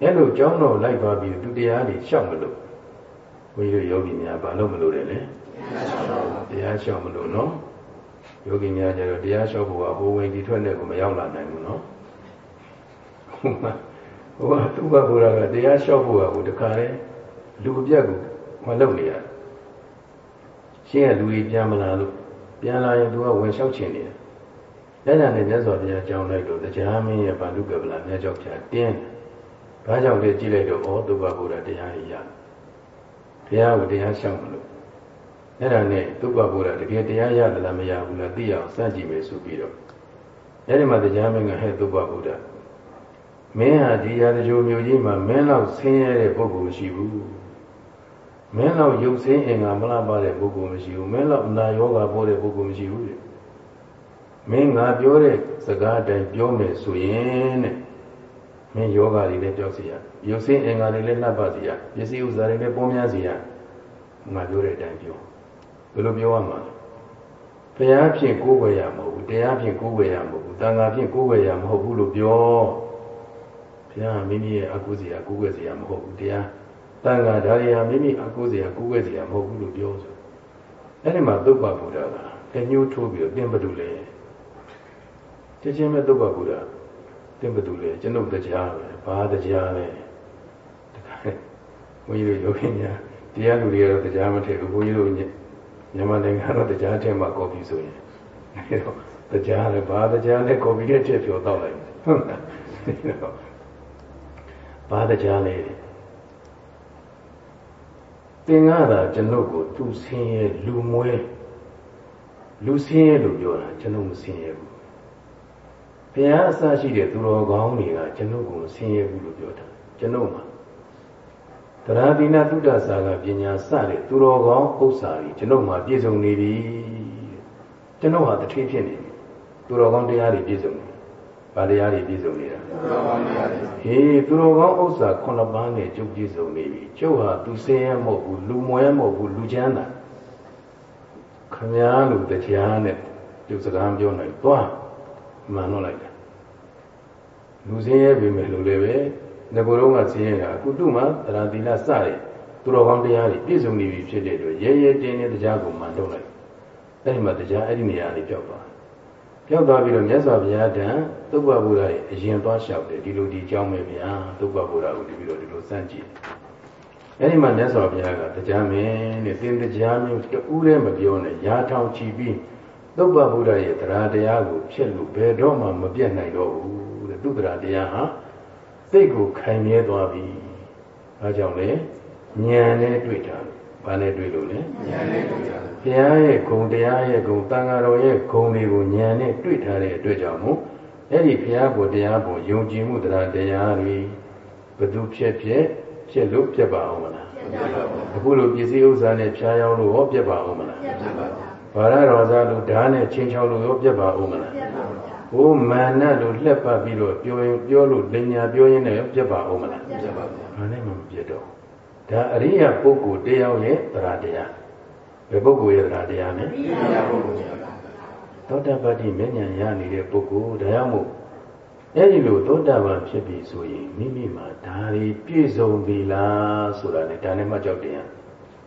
အဲလိုကျောင်းတော်လိုက်သွားပြီးသူတရားတွေရှောက်မလို့ဘုန်းကြီးတို့ယောဂီများဘာလို့မလို့လဲလဲတရားရှောက်မလို့နော်ယောဂီများကျတော့တရားလျှောက်ဖို့ကဟိုဝင်ဒီထွက်နဲ့ကိုမရောက်လာနိုင်ဘူးနော်ဟိုကသူ့ဘဘုရားကတရားလျှောက်ဖို့ကဟိုတခါလဲလူအပြတ်ကိုမလုပ်နေရရှင်းရလူကြီးပြန်မလာလို့ ပြန်လာရင်သူကဝင်လျှောက်ချင်နေတယ်အဲ့ဒါနဲ့မြတ်စွာဘုရားကြောင်းလိုက်တော့တရားမင်းရဲ့ဗန္ဓုကပလာမြတ်ကြောက်ချာတင်းဘာကြောင့်လဲကြည့်လိုက်တော့ဩသူ့ဘဘုရားတရားကြီးရဘုရားကိုတရားလျှောက်မလို့အဲ့ဒါနဲ့သုဘဗုဒ္ဓတကယ်တရားရသလားမရဘူးလားသိအောင်စမ်းကြည့်မယ်ဆိုပြီးတော့အဲ့ဒီမှာတရားမင်းကဟဲ့သုဘဗုဒ္ဓမင်းဟာဒီရာဇဂိုမျိုးကြီးမှာမင်းလောက်ဆင်းရဲတဲ့ပုဂ္ဂိုလ်မရှိဘူး မင်းလောက်ရုပ်ဆင်းအင်္ဂါမလားပါတဲ့ပုဂ္ဂိုလ်မရှိဘူးမင်းလောက်အနာယောဂပေါ်တဲ့ပုဂ္ဂိုလ်မရှိဘူးတဲ့မင်းငါပြောတဲ့စကားတိုင်းပြောမယ်ဆိုရင်တဲ့မင်းယောဂတွေလည်းပြောစီရရုပ်ဆင်းအင်္ဂါတွေလည်းနှပ်ပါစီရပစ္စည်းဥစ္စာတွေလည်းပေါ်များစီရငါပြောတဲ့အတိုင်းပြောဘယ်လိုပြောရမှာလဲဘုရားဖြင့်ကိုးဝယ်ရမဟုတ်ဘူးတရားဖြင့်ကိုးဝယ်ရမဟုတ်ဘူးတန်ခါဖြင့်ကိုးဝယ်ရမဟုတ်ဘူးလို့ပြောဘုရားမိမိရဲ့အကုသိုလ်ကိုးဝယ်စရာမဟုတ်ဘူးတရား တန်ခါဒါရီဟာမိမိအကုသိုလ်ကိုးဝယ်စရာမဟုတ်ဘူးလို့ပြောဆိုအဲ့ဒီမှာသုဘဗုဒ္ဓကတညှိုးထိုးပြီးတော့သင်္ပတုလေတချင်းမဲ့သုဘဗုဒ္ဓသင်္ပတုလေကျွန်ုပ်တရားပဲဘာတရားလဲတခါဘုန်းကြီးတို့ယောဂီများတရားလူတွေကတော့တရားမထည့်ဘူးဘုန်းကြီးတို့မြန်မာနိုင်ငံတော့တရားထဲမှာကော်ဖီဆိုရင်အဲတော့တရားလည်းဘာတရားလဲကော်ဖီနဲ့ချက်ပြောတော့လိုက်ဟုတ်လားအဲတော့ဘာတရားလဲ သင်္ကားတာကျွန်ုပ်ကိုသူဆင်းရဲလူမွဲလူဆင်းရဲလို့ပြောတာကျွန်ုပ်မဆင်းရဲဘူးဘုရားအစရှိတဲ့သူတော်ကောင်းတွေကကျွန်ုပ်ကိုဆင်းရဲဘူးလို့ပြောတာကျွန်ုပ်မှာသရတိနာတုဒ္ဒစာကပညာစတဲ့သူတော်ကောင်းဥစ္စာတွေကျွန်ုပ်မှာပြည့်စုံနေပြီကျွန်ုပ်ဟာတထေးဖြစ်နေပြီသူတော်ကောင်းတရားတွေပြည့်စုံနေ ဗာတရားတွေပြည့်စုံနေတာဟေးသူတော်ကောင်းဥစ္စာခုနှစ်ပါးနဲ့ကျုပ်ပြည့်စုံနေပြီကျုပ်ဟာသူစင်းရဲမဟုတ်ဘူးလူမွဲမဟုတ်ဘူးလူချမ်းသာခမည်းလူတရားနဲ့ကျုပ်စကားပြောနိုင်သွားမှန်တော့လိုက်တာလူစင်းရဲပြီမယ်လို့လည်းပဲငကိုယ်တော့ကစင်းရဲတာအခုသူ့မှာသရတိလစတဲ့သူတော်ကောင်းတရားတွေပြည့်စုံနေပြီဖြစ်တဲ့အတွက်ရဲရဲတင်းတင်းတရားကိုမှန်တော့လိုက်အဲ့ဒီမှာတရားအဲ့ဒီနေရာလေးပြောက်သွားပြောက်သွားပြီးတော့မြတ်စွာဘုရားတန် သုဘဗုဒ္ဓရဲ့အရင်သွားလျှောက်တယ်ဒီလိုဒီကြောင်းပဲဗျာသုဘဗုဒ္ဓကိုဒီပြီးတော့ဒီလိုစမ်းကြည့်အဲ့ဒီမှာမြတ်စွာဘုရားကတရားမင်းတဲ့သင်တရားမျိုးတူးလည်းမပြောနဲ့ရာထောင်ချီပြီးသုဘဗုဒ္ဓရဲ့တရားတရားကိုဖြစ်လို့ဘယ်တော့မှမပြတ်နိုင်တော့ဘူးတဲ့သူတရားတရားဟာစိတ်ကိုခိုင်မြဲသွားပြီ။ဒါကြောင့်လေဉာဏ်နဲ့တွေ့တာဘာနဲ့တွေ့လို့လဲဉာဏ်နဲ့တွေ့တာဘုရားရဲ့ဂုဏ်တရားရဲ့ဂုဏ်တန်ဃာတော်ရဲ့ဂုဏ်တွေကိုဉာဏ်နဲ့တွေ့ထားတဲ့အတွက်ကြောင့်မို့ အဲ့ဒီဘုရားကိုတရားပေါ်ယုံကြည်မှုတရားတရားတွေဘသူဖြစ်ဖြစ်ဖြစ်လို့ပြတ်ပါအောင်မလားပြတ်ပါဘူးအခုလိုပစ္စည်းဥစ္စာနဲ့ဖြားယောင်းလို့ဟောပြတ်ပါအောင်မလားပြတ်ပါဘူးဘာရတော်စားလို့ဓာတ်နဲ့ချင်းချောင်းလို့ရောပြတ်ပါအောင်မလားပြတ်ပါဘူးဟိုမာနလို့လှက်ပတ်ပြီးတော့ပြောရင်ပြောလို့လင်ညာပြောရင်းနဲ့ပြတ်ပါအောင်မလားပြတ်ပါဘူးဘာနဲ့မှမပြတ်တော့ဒါအရိယပုဂ္ဂိုလ်တယောက်ရဲ့တရားတရားဘယ်ပုဂ္ဂိုလ်ရဲ့တရားတရားလဲအရိယပုဂ္ဂိုလ် သောတာပတိမဉ္ဇဉ်ရနေတဲ့ပုဂ္ဂိုလ်ဒါကြောင့်မို့အဲ့ဒီလိုသောတာပန်ဖြစ်ပြီဆိုရင်မိမိမှာဒါတွေပြည့်စုံပြီလားဆိုတာနဲ့ဒါနဲ့မှကြောက်တယ်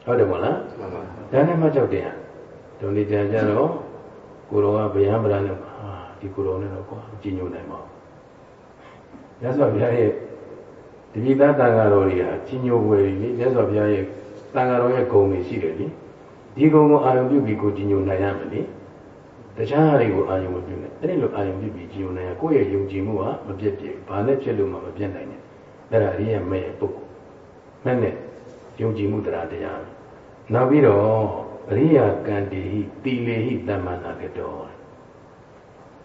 ဟုတ်တယ်မလားမှန်ပါဒါနဲ့မှကြောက်တယ်ဒုံဒီကြံကြတော့ကိုတော်ကဗျာမရနဲ့ဟာဒီကိုတော်နဲ့တော့ကွာကြည်ညိုနိုင်ပါဘူးမြတ်စွာဘုရားရဲ့တတိသားတန်ဃာတော်တွေဟာကြီးညိုွယ်ကြီးမြတ်စွာဘုရားရဲ့တန်ဃာတော်ရဲ့ဂုဏ်တွေရှိတယ်လေဒီဂုဏ်ကိုအာရုံပြုပြီးကိုကြီးညိုနိုင်ရမယ်လေ တခြားဟာတွေကိုအာရုံမပြုနဲ့အဲ့ဒီလိုအာရုံပြုပြီးကြီးညိုနိုင်ရကိုယ့်ရဲ့ယုံကြည်မှုဟာမပြတ်ပြည့်ဘာနဲ့ဖြစ်လို့မှမပြတ်နိုင်နဲ့အဲ့ဒါအရိယာမဲ့ပုဂ္ဂိုလ်မဲ့နဲ့ယုံကြည်မှုတရားတရားနောက်ပြီးတော့အရိယာကံတိဟိတိလေဟိတမ္မာနာကတော်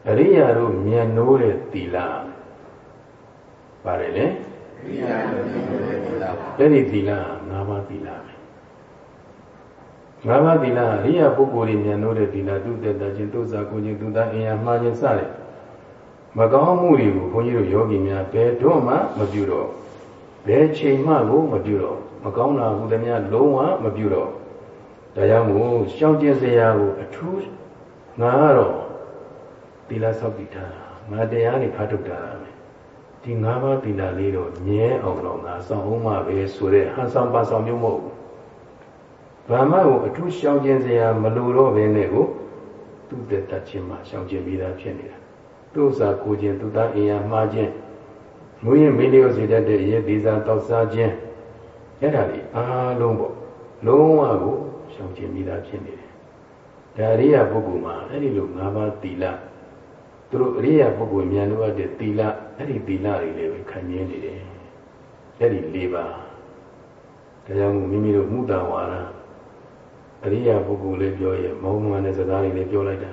အရိယာတို့မြတ်နိုးတဲ့သီလပါတယ်လေအဲ့ဒီသီလ၅ပါးသီလပဲ ၅ပါးသီလအရိယာပုဂ္ဂိုလ်တွေဉာဏ်တို့တဲ့သီလသူတက်တာချင်းသူစားကိုချင်းသူသားအင်အားမှားခြင်းစတဲ့မကောင်းမှုတွေကိုဘုန်းကြီးတို့ယောဂီများဘယ်တော့မှမပြုတော့ဘယ်ချိန်မှကိုမပြုတော့မကောင်းတာဟူသည်များလုံးဝမပြုတော့ဒါကြောင့်မို့ရှောင်ကျင်စရာကိုအထူးငါကတော့သီလဆောက်တည်ထားငါတရားနေဖတ်ထုတ်တာပဲဒီ၅ပါးသီလလေးတော့မြဲအောင်တော့ငါဆောင်အောင်မှပဲဆိုတဲ့ဟန်ဆောင်ပါဆောင်မျိုးမဟုတ်ဘူး။ ဘာမှကိုအထူးရှောင်ကျင်စရာမလိုတော့ဘဲနဲ့ကိုသူ့တက်တချင်းမှရှောင်ကျင်ပြီးသားဖြစ်နေတာ။သူ့စာကိုခြင်းသူသားအင်အားမှားခြင်းမူရင်မင်းလျော့စေတတ်တဲ့ရေဒီစာတောက်စားခြင်းအဲ့ဒါလေးအားလုံးပေါ့လုံးဝကိုရှောင်ကျင်ပြီးသားဖြစ်နေတယ်။ဒါရိယပုဂ္ဂိုလ်မှာအဲ့ဒီလို၅ပါးသီလသူတို့အရိယာပုဂ္ဂိုလ်မြန်လို့ရတဲ့သီလအဲ့ဒီသီလတွေလည်းပဲခံရင်းနေတယ်အဲ့ဒီ၄ပါးဒါကြောင့်မိမိတို့မုဒ္ဒဝါဒ အရိယာပုဂ္ဂိုလ်လေးပြောရဲ့မောင်မှန်တဲ့စကားတွေလည်းပြောလိုက်တာ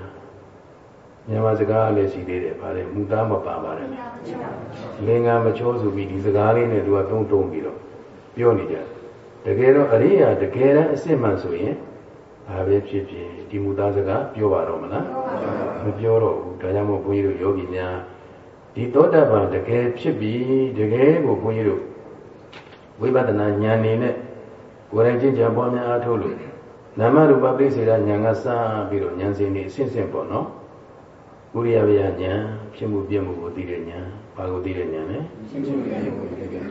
မြန်မာစကားလည်းရှိသေးတယ်ဗါလေမူသားမပါပါတယ်လင်္ကာမချောဆိုပြီးဒီစကားလေးနဲ့သူကတုံးတုံးပြီးတော့ပြောနေကြတကယ်တော့အရိယာတကယ်တမ်းအစစ်မှန်ဆိုရင်ဘာပဲဖြစ်ဖြစ်ဒီမူသားစကားပြောပါတော့မလားမပြောတော့ဘူးဒါကြောင့်မို့ဘုန်းကြီးတို့ယောဂီများဒီသောတာပန်တကယ်ဖြစ်ပြီတကယ်ကိုဘုန်းကြီးတို့ဝိပဿနာဉာဏ်နေနဲ့ကိုယ်တိုင်ကျင့်ကြံပွားများအားထုတ်လို့ နာမရူပပိစေရဉာဏ်ကစပြီးတော့ဉာဏ်စဉ်နေအဆင့်ဆင့်ပေါ့နော်ဥရိယဝေယဉာဏ်ဖြစ်မှုပြမှုကိုသိတဲ့ဉာဏ်ဘာကိုသိတဲ့ဉာဏ်လဲ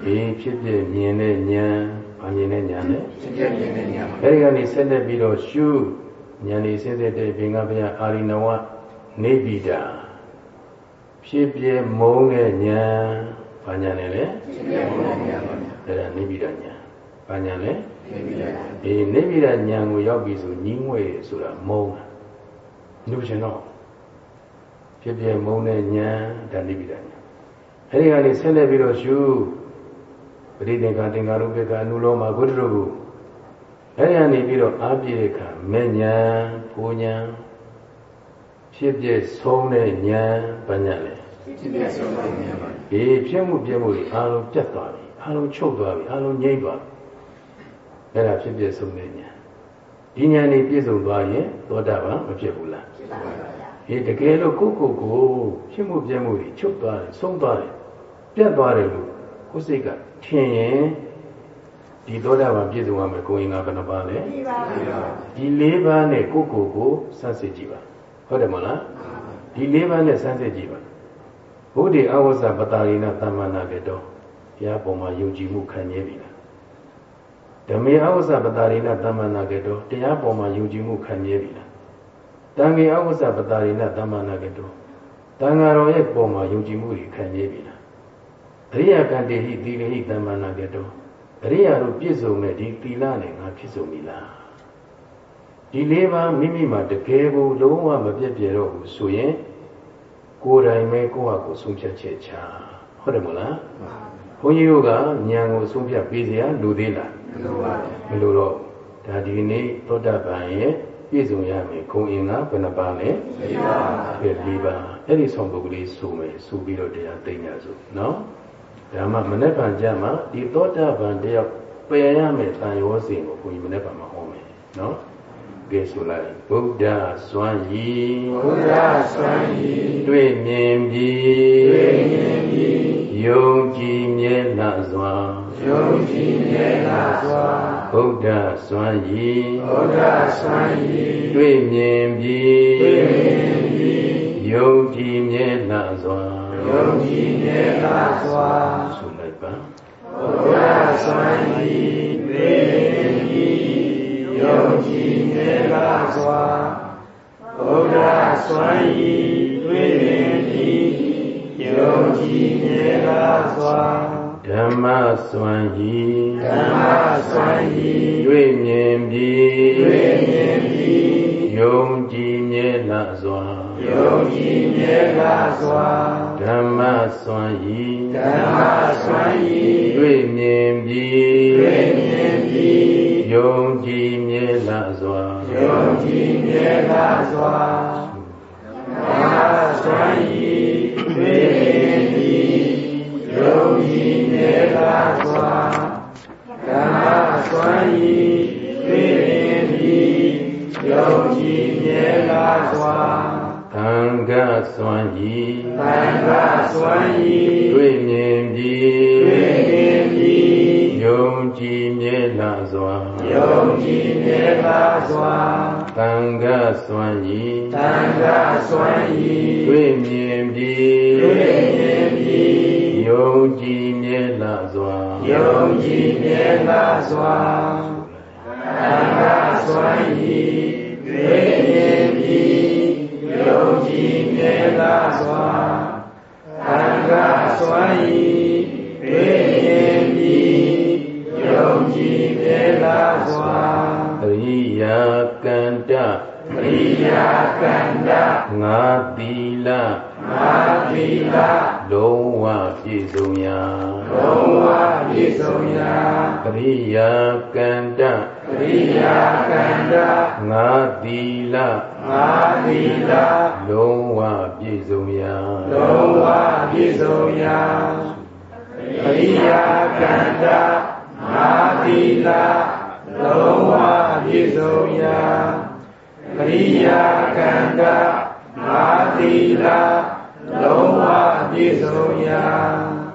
အေးဖြစ်ပြမြင်တဲ့ဉာဏ်ဘာမြင်တဲ့ဉာဏ်လဲဖြစ်ပြမြင်တဲ့ဉာဏ်အဲဒီကနေဆက်လက်ပြီးတော့ရှုဉာဏ်ဤစဉ်တဲ့တဲ့ဘင်္ဂဘုရားအာရိနဝနေဗိတာဖြစ်ပြမုံတဲ့ညာဘာညာလဲလဲဖြစ်ပြမုံတဲ့ညာပါအဲ့ဒါနေဗိတာညာဘာညာလဲ နေဗိတာဒီနေဗိတာညာကိုရောက်ပြီဆိုညီးငွေဆိုတာမုံညှို့ရှင်တော့ဖြစ်ပြမုံတဲ့ညာဒါနေဗိတာညာအဲ့ဒီကနေဆက်လက်ပြီးတော့ရှုပရိသင်္ခာသင်္ခါရုပ္ပကအနုလောမဂုတ္တရုကိုအဲ့ဒီကနေပြီးတော့အာပြေခမေညာပူညာဖြစ်ပြဆုံးတဲ့ဉာဏ်ဘာဉာဏ်လဲဖြစ်ပြဆုံးတဲ့ဉာဏ်ပါဒီဖြစ်မှုပြမှုတွေအားလုံးပြတ်သွားပြီအားလုံးချုပ်သွားပြီအားလုံးငြိမ့်သွားပြီ အဲ့ဒါဖြစ်ပြဆုံးတဲ့ဉာဏ်ဒီဉာဏ်นี่ပြည့်စုံသွားရင်သောတာပန်မဖြစ်ဘူးလားဖြစ်ပါပါဘုရားဒီတကယ်လို့ကိုယ့်ကိုယ်ကိုဖြစ်မှုပြမှုတွေချုပ်သွားတယ်ဆုံးသွားတယ်ပြတ်သွားတယ်လို့ကိုယ်စိတ်ကထင်ရင်ဒီသောတာပန်ပြည့်စုံရမယ်ကိုယ်ရင်ကဘယ်နှပါလဲဒီ၄ပါးနဲ့ကိုယ့်ကိုယ်ကိုစမ်းစစ်ကြည့်ပါဟုတ်တယ်မလားဒီလေးပါးနဲ့စမ်းစစ်ကြည့်ပါဘုဒ္ဓအဝဇ္ဇပတာရိနာသမ္မာနာကတောဘုရားပေါ်မှာယုံကြည်မှုခံရပြီလား ဓမ္မေအဝဇ္ဇပတာရိနာသမ္မာနာကတောတရားပေါ်မှာယုံကြည်မှုခံရပြီလားတတန်ခေအဝိဇ္ဇပတာရိနသမ္မာနာကတောတန်ဃာတော်ရဲ့ပုံမှာယုံကြည်မှုတွေခံရပြီလားအရိယကံတေဟိသီလဟိသမ္မာနာကတောအရိယာတို့ပြည့်စုံတဲ့ဒီသီလနဲ့ငါပြည့်စုံပြီလားဒီလေးပါးမိမိမှာတကယ်ကိုလုံးဝမပြည့်ပြည့်တော့ဘူးဆိုရင်ကိုယ်တိုင်ပဲကိုယ့်ဟာကိုယ်ဆုံးဖြတ်ချက်ချဟုတ်တယ်မလားဘုန်းကြီးတို့ကဉာဏ်ကိုဆုံးဖြတ်ပေးစရာလိုသေးလား မလိုပါဘူးမလိုတော့ဒါဒီနေ့သောတာပန်ရဲ့ပြည့်စုံရမယ်ခုံအင်္ဂါဘယ်နှပါလဲ၄ပါးပဲ၄ပါးအဲ့ဒီဆောင်ပုဂ္ဂလေးဆိုမယ်ဆိုပြီးတော့တရားသိညာဆိုနော်ဒါမှမနေ့ကကြမှာဒီသောတာပန်တယောက်ပယ်ရမယ်တန်ရောစဉ်ကိုဘုန်းကြီးမနေ့ကမှာဟောမယ်နော်ကဲဆိုလိုက်ဗုဒ္ဓစွမ်းရည်ဗုဒ္ဓစွမ်းရည်တွေ့မြင်ပြီးတွေ့မြင်ပြီး ယုံကြည်မြဲလာစွာယုံကြည်မြဲလာစွာဗုဒ္ဓစွမ်းရည်ဗုဒ္ဓစွမ်းရည်တွေ့မြင်ပြီးတွေ့မြင်ပြီးယုံကြည်မြဲလာစွာယုံကြည်မြဲလာစွာဆိုလိုက်ပါဗုဒ္ဓစွမ်းရည်တွေ့မြင်ပြီးယုံကြည်မြဲလာစွာဗုဒ္ဓစွမ်းရည်တွေ့မြင်ပြီး ယုံကြည်မြဲလာစွာဓမ္မစွမ်းရည်ဓမ္မစွမ်းရည်တွေ့မြင်ပြီးတွေ့မြင်ပြီးယုံကြည်မြဲလာစွာယုံကြည်မြဲလာစွာဓမ္မစွမ်းရည်ဓမ္မစွမ်းရည်တွေ့မြင်ပြီးတွေ့မြင်ပြီးယုံကြည်မြဲလာစွာယုံကြည်မြဲလာစွာဓမ္မစွမ်းရည်တွေ့မြင်ပြီး ယုံကြည်မြဲလာစွာဓမ္မစွမ်းရည်တွေ့မြင်ပြီးယုံကြည်မြဲလာစွာသံဃစွမ်းရည်သံဃစွမ်းရည်တွေ့မြင်ပြီးတွေ့မြင်ပြီးယုံကြည်မြဲလာစွာယုံကြည်မြဲလာစွာသံဃစွမ်းရည်သံဃစွမ်းရည်တွေ့မြင်ပြီးတွေ့မြင်ပြီးယုံ ကြည်မြဲလာစွာယုံကြည်မြဲလာစွာသံဃစွမ်းရည်တွေ့မြင်ပြီးယုံကြည်မြဲလာစွာသံဃစွမ်းရည်တွေ့မြင်ပြီးယုံကြည်မြဲလာစွာအရိယာကန္တ အရိယာကန္တငါသီလငါသီလလုံးဝပြည့်စုံရာလုံးဝပြည့်စုံရာအရိယာကန္တအရိယာကန္တငါသီလငါသီလလုံးဝပြည့်စုံရာလုံးဝပြည့်စုံရာအရိယာကန္တငါသီလလုံးဝပြည့်စုံရာ အရိယာကန္တငါသီလလုံးဝပြည့်စုံရာ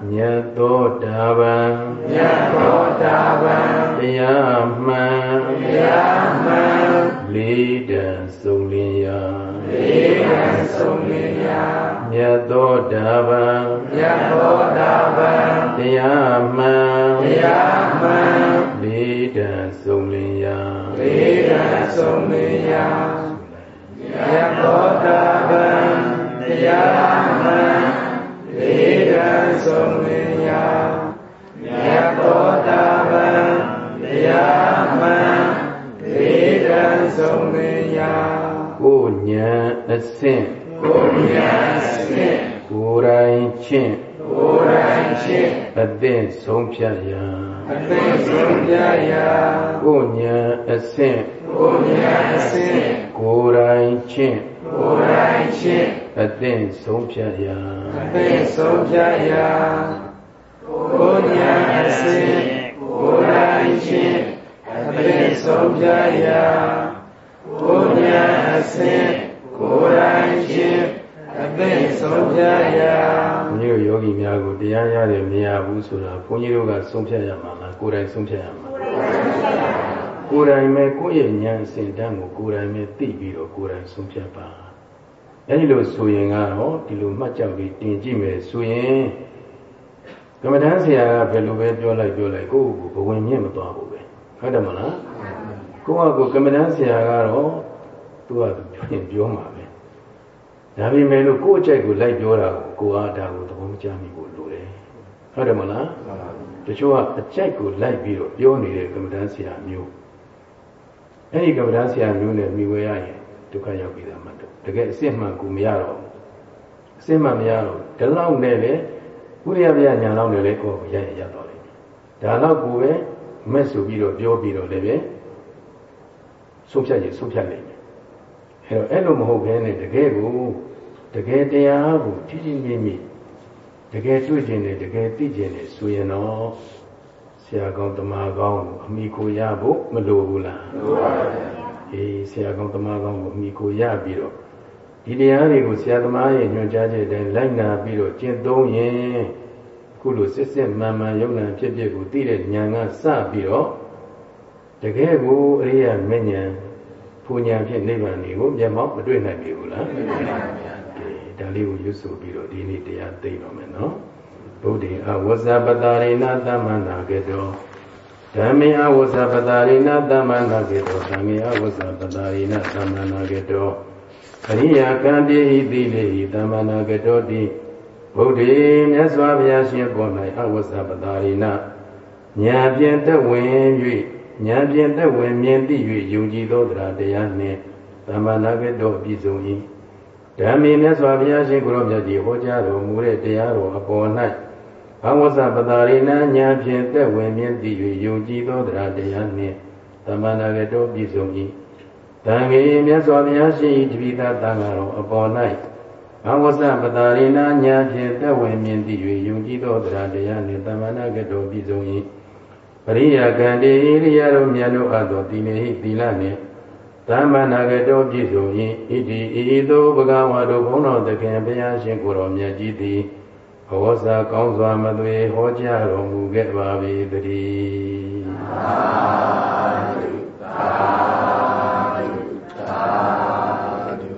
မြတ်သောတာပန်မြတ်သောတာပန်တရားမှန်တရားမှန်လေးတန်ဆုံးလင်းရာလေးတန်ဆုံးလင်းရာမြတ်သောတာပန်မြတ်သောတာပန်တရားမှန်တရားမှန်လေးတန်ဆုံး လင်းရာလေးတန်ဆုံးလင်းရာမြတ်သောတာပန်တရားမှန်လေးတန်ဆုံးလင်းရာမြတ်သောတာပန်တရားမှန်လေးတန်ဆုံးလင်းရာကိုညာအဆင့်ကိုညာအဆင့်ကိုယ်တိုင်ချင်း ကိုယ်တိုင်ချင်းအသင့်ဆုံးဖြတ်ရာအသင့်ဆုံးဖြတ်ရာကိုညာအဆင့်ကိုညာအဆင့်ကိုယ်တိုင်ချင်းကိုယ်တိုင်ချင်းအသင့်ဆုံးဖြတ်ရာအသင့်ဆုံးဖြတ်ရာကိုညာအဆင့်ကိုယ်တိုင်ချင်းအသင့်ဆုံးဖြတ်ရာကိုညာအဆင့်ကိုယ်တိုင်ချင်း အသင့်ဆုံးဖြတ်ရာဘုန်းကြီးတို့ယောဂီများကိုတရားရတယ်မရဘူးဆိုတာဘုန်းကြီးတို့ကဆုံးဖြတ်ရမှာလားကိုယ်တိုင်ဆုံးဖြတ်ရမှာကိုယ်တိုင်ပဲကိုယ့်ရဲ့ဉာဏ်အစဉ်တန်းကိုကိုယ်တိုင်ပဲသိပြီးတော့ကိုယ်တိုင်ဆုံးဖြတ်ပါအဲဒီလိုဆိုရင်ကတော့ဒီလိုမှတ်ကြောက်ပြီးတင်ကြည့်မယ်ဆိုရင်ကမ္မဋ္ဌာန်းဆရာကဘယ်လိုပဲပြောလိုက်ပြောလိုက်ကိုယ့်ကိုဘဝင်မြင့်မသွားဘူးပဲဟုတ်တယ်မလားကိုယ့်ဟာကိုယ်ကမ္မဋ္ဌာန်းဆရာကတော့သူကပြင်ပြောမှာပဲ ဒါပေမဲ့လို့ကိုယ့်အကြိုက်ကိုလိုက်ပြောတာကိုကိုအားဒါကိုသဘောမကျမိဖို့လိုတယ်ဟုတ်တယ်မလားတချို့ကအကြိုက်ကိုလိုက်ပြီးတော့ပြောနေတဲ့ကမ္မဋ္ဌာန်းဆရာမျိုးအဲ့ဒီကမ္မဋ္ဌာန်းဆရာမျိုးနဲ့မိဝဲရရင်ဒုက္ခရောက်ပြီးသားမှတ်တော့တကယ်အစ်မှန်ကိုမရတော့ဘူးအစ်မှန်မရတော့ဒီလောက်နဲ့လေဥရိယဗျာညာလောက်နဲ့လေကိုယ်ကိုရရရတော့လိမ့်မယ်ဒါတော့ကိုပဲမက်ဆိုပြီးတော့ပြောပြီးတော့လည်းပဲဆုံးဖြတ်ရင်ဆုံးဖြတ်လိမ့်မယ် အဲတော့အဲ့လိုမဟုတ်ဘဲနဲ့တကယ်ကိုတကယ်တရားကိုထိထိမြင့်မြင့်တကယ်တွေ့ကျင်တယ်တကယ်သိကျင်တယ်ဆိုရင်တော့ဆရာကောင်းတမကောင်းကိုအမိကိုရဖို့မလိုဘူးလားလိုပါဘူးအေးဆရာကောင်းတမကောင်းကိုအမိကိုရပြီးတော့ဒီတရားတွေကိုဆရာသမားရဲ့ညွှန်ကြားချက်တိုင်းလိုက်နာပြီးတော့ကျင့်သုံးရင်ခုလိုစစ်စစ်မှန်မှန်ယုံနာဖြစ်ဖြစ်ကိုသိတဲ့ဉာဏ်ကစပြီးတော့တကယ်ကိုအရိယာမဉ္ဇ ဉ်ပူညာဖြင့်နိဗ္ဗာန်ကိုမျက်မှောက်မတွေ့နိုင်ပြီဘူးလားမတွေ့နိုင်ပါဘူးဒါလေးကိုရွတ်ဆိုပြီးတော့ဒီနေ့တရားသိတော့မယ်နော်ဗုဒ္ဓေအဝဇ္ဇပတာရိနာသမ္မနာကေတောဓမ္မေအဝဇ္ဇပတာရိနာသမ္မနာကေတောဓမ္မေအဝဇ္ဇပတာရိနာသမ္မနာကေတောအရိယာကံတိဟိတိလေဟိသမ္မနာကေတောတိဗုဒ္ဓေမြတ်စွာဘုရားရှင်ပေါ်၌အဝဇ္ဇပတာရိနာညာဖြင့်တဝင်၍ ညာဖြင့်တဝင်မြင်သိ၍ယုံကြည်သောတရားတရားနှင့်သမ္မာနာကေတောပြည့်စုံ၏ဓမ္မေမြတ်စွာဘုရားရှင်ကိုရောမြတ်ကြီးဟောကြားတော်မူတဲ့တရားတော်အပေါ်၌ဘဝဇပတာရိနာညာဖြင့်သက်ဝင်မြင့်တည်၍ယုံကြည်သောတရားတရားနှင့်သမဏဂတောပြည့်စုံ၏တံငေမြတ်စွာဘုရားရှင်၏တပိသတံဃာတော်အပေါ်၌ဘဝဇပတာရိနာညာဖြင့်သက်ဝင်မြင့်တည်၍ယုံကြည်သောတရားတရားနှင့်သမဏဂတောပြည့်စုံ၏ ပရိယာကံတေဣရိယာတို့မြတ်တို့အပ်သောတိနေဟိသီလနှင့်သမ္မာနာကတောပြည့်စုံ၏ဣတိဤသို့ဘဂဝါတို့ဘုန်းတော်သခင်ဘုရားရှင်ကိုယ်တော်မြတ်ကြီးသည်ဘဝစာကောင်းစွာမသွေဟောကြားတော်မူခဲ့ပါ၏တည်းသာဓုသာဓုသာဓု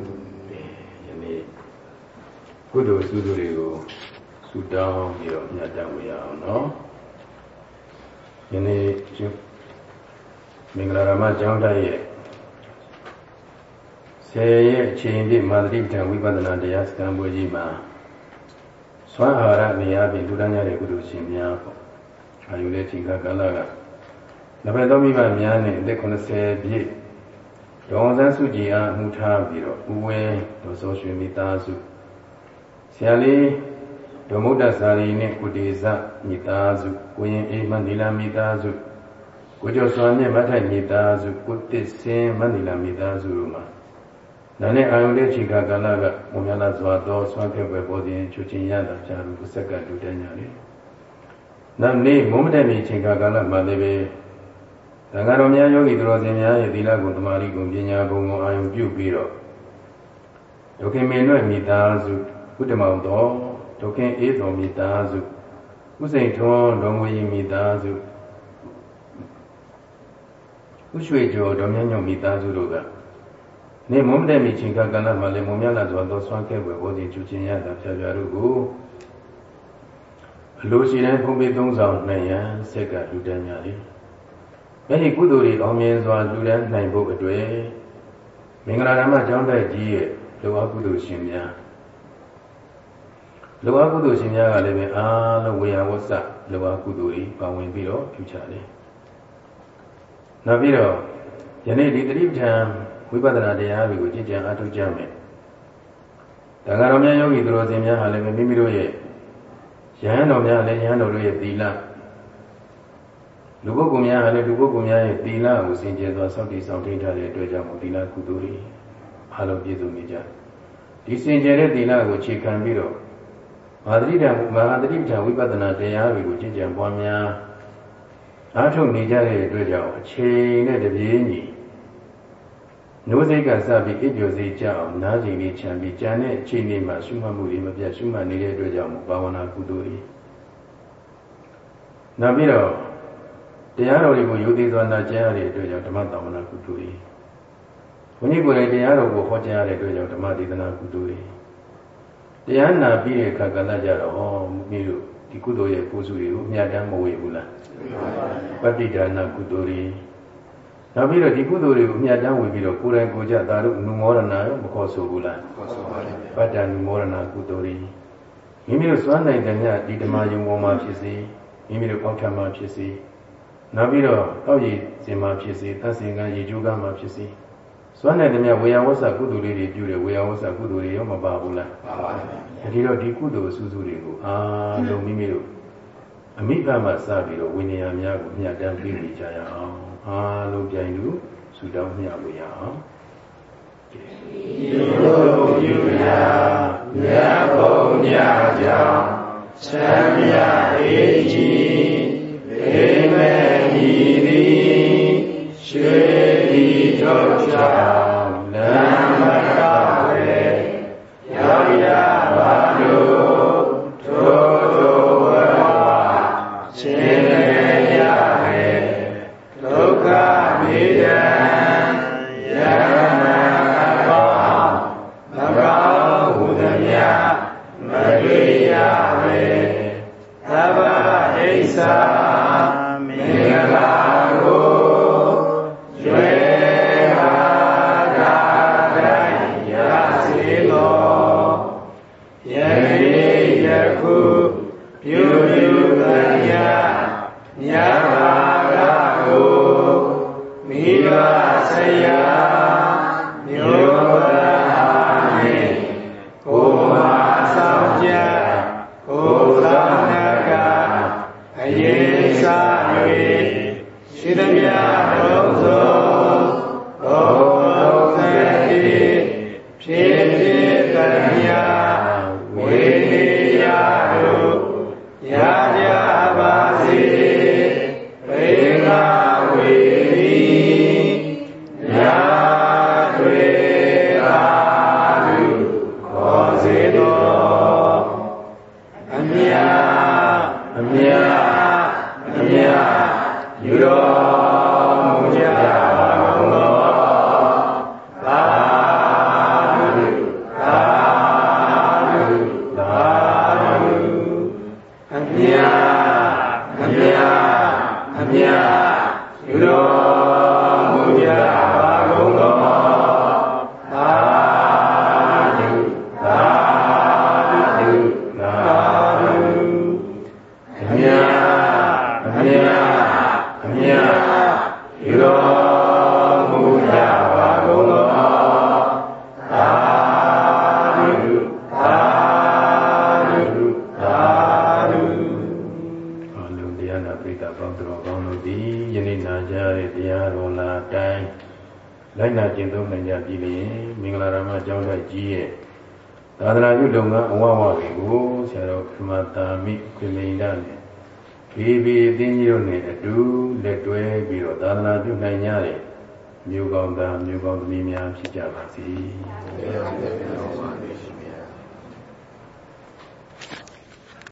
ယနေ့ကုသိုလ်စုစုတွေကိုဆုတောင်းပြီးတော့မြတ်တမ်းဝေရအောင်နော် ယနေ့မင်္ဂလာရမကျောင်းတိုက်ရဲ့ဆယ်ရဲ့အချိန်ပြည့်မာသတိပဋ္ဌာန်ဝိပဿနာတရားစခန်းပွဲကြီးမှာသွမ်းအာရနေရာပြင်လူတန်းကြတဲ့ကုသိုလ်ရှင်များပေါ့အာယုလေးချိန်ကကာလကနဘယ်တော်မိဘများနဲ့အသက်80ပြည့်ဒေါ်စန်းစုကြည်အားမှုထားပြီးတော့ဥဝဲဒေါ်စောရွှေမိသားစုဆရာလေး ဒေါ်မုဒ္ဒစာရီနဲ့ကုတေဇမိသားစုကိုရင်အေးမနီလာမိသားစုကိုကျော်စွာမြတ်မထိုက်မိသားစုကိုတစ်စင်းမနီလာမိသားစုတို့မှာနာနဲ့အာယုလေးချိန်ကကာလကမုံများလာစွာသောဆွမ်းခဲ့ပဲပေါ်ခြင်းချူချင်းရတာကြာလို့စက်ကလူတန်းညာလေနောက်နေ့မုံမတဲ့မီချိန်ကကာလမှာလည်းပဲသံဃာတော်များယောဂီတော်စင်များရဲ့သီလကုံသမာဓိကုံပညာကုံကိုအာယုပြုပြီးတော့ဒုက္ခမင်းတို့မိသားစုဥဒ္ဓမောင်တော် ဒုက္ခအေးတော်မိသားစုဥစိန်ထွန်းတော်ငွေမိသားစုဥရွှေကျော်တော်မြတ်ညုံမိသားစုတို့ကနေမုံတဲ့မိချင်းကကဏ္ဍမှာလည်းမုံမြလာစွာသောဆွမ်းခဲ့ွယ်ဘောဓိကျူချင်းရတာဖြာဖြာတို့ကိုအလိုရှိတဲ့ဖုံးပေးသုံးဆောင်နိုင်ရန်စက်ကလူတန်းများလေအဲဒီကုသိုလ်တွေအောင်မြင်စွာလူတန်းနိုင်ဖို့အတွက်မင်္ဂလာဓမ္မကျောင်းတိုက်ကြီးရဲ့လောကကုသိုလ်ရှင်များ လောကကုသိုလ်ရှင်များကလည်းပဲအားလုံးဝေယဝဆလောကကုသိုလ်တွေပါဝင်ပြီးတော့ပြုချတယ်နောက်ပြီးတော့ယနေ့ဒီတတိပဋ္ဌာန်ဝိပဿနာတရားတွေကိုကြည်ကြံအားထုတ်ကြမယ်။တန်ခါတော်များယောဂီသူတော်စင်များဟာလည်းမိမိတို့ရဲ့ယဟန်တော်များလည်းယဟန်တော်တို့ရဲ့သီလလူပုဂ္ဂိုလ်များဟာလည်းလူပုဂ္ဂိုလ်များရဲ့သီလကိုစင်ကြယ်စွာစောင့်တည်ဆောင်ထိန်ထားတဲ့အတွက်ကြောင့်သီလကုသိုလ်တွေအားလုံးပြည့်စုံနေကြ။ဒီစင်ကြယ်တဲ့သီလကိုခြေခံပြီးတော့ မဟာသတိတံမဟာသတိပဋ္ဌာန်ဝိပဿနာတရားတွေကိုကြည်ကြံပွားများအားထုတ်နေကြတဲ့အတွက်ကြောင့်အချိန်နဲ့တပြေးညီနိုးစိတ်ကစပြီးအိပ်ပျော်စိတ်ကြအောင်နားကျင်လေးခြံပြီးကြံတဲ့အချိန်လေးမှာရှုမှတ်မှုတွေမပြတ်ရှုမှတ်နေတဲ့အတွက်ကြောင့်ဘာဝနာကုသိုလ်တွေနောက်ပြီးတော့တရားတော်တွေကိုယူသေးစွာနာကြားရတဲ့အတွက်ကြောင့်ဓမ္မတာဝနာကုသိုလ်တွေဘုန်းကြီးကိုယ်တိုင်တရားတော်ကိုဟောကြားရတဲ့အတွက်ကြောင့်ဓမ္မဒေသနာကုသိုလ်တွေ တရားနာပြီးတဲ့အခါကလည်းကြတော့ဟောမိတို့ဒီကုသိုလ်ရဲ့ပုစုတွေကိုအမြတ်တမ်းမဝေဘူးလားပဋိဒါနကုသိုလ်တွေနောက်ပြီးတော့ဒီကုသိုလ်တွေကိုမြတ်တမ်းဝင်ပြီးတော့ကိုယ်တိုင်ကိုယ်ကြသာတို့နုမောရဏရောမခေါ်ဆိုဘူးလားခေါ်ဆိုပါတယ်ပတ္တနုမောရဏကုသိုလ်တွေမိမိတို့စွမ်းနိုင်တဲ့ညဒီဓမ္မယုံပေါ်မှာဖြစ်စေမိမိတို့အောက်ထပ်မှာဖြစ်စေနောက်ပြီးတော့အောက်ရည်စင်မှာဖြစ်စေသတ်စင်ကရေကျိုးကမှာဖြစ်စေ စွမ်းနိုင်တဲ့မြဝေယဝဆကုသိုလ်လေးတွေပြုတယ်ဝေယဝဆကုသိုလ်တွေရောမပါဘူးလားပါပါတယ်ဒီတော့ဒီကုသိုလ်အစုစုတွေကိုအားလုံးမိမိတို့အမိဘမှာစပြီးတော့ဝိနည်းများကိုမြတ်တမ်းပြီးနေကြရအောင်အားလုံးကြိုင်လူဆူတောင်းမြတ်လို့ရအောင်ဒီလိုပြုရာမြတ်ဘုံမြတ်ကြောင့်ချမ်းမြအေးကြီးဘေးမဲ့ဤသည်ရွှေ ဒီထုတ်ချောင်းလမ်းမတော်ပဲရောက်ရ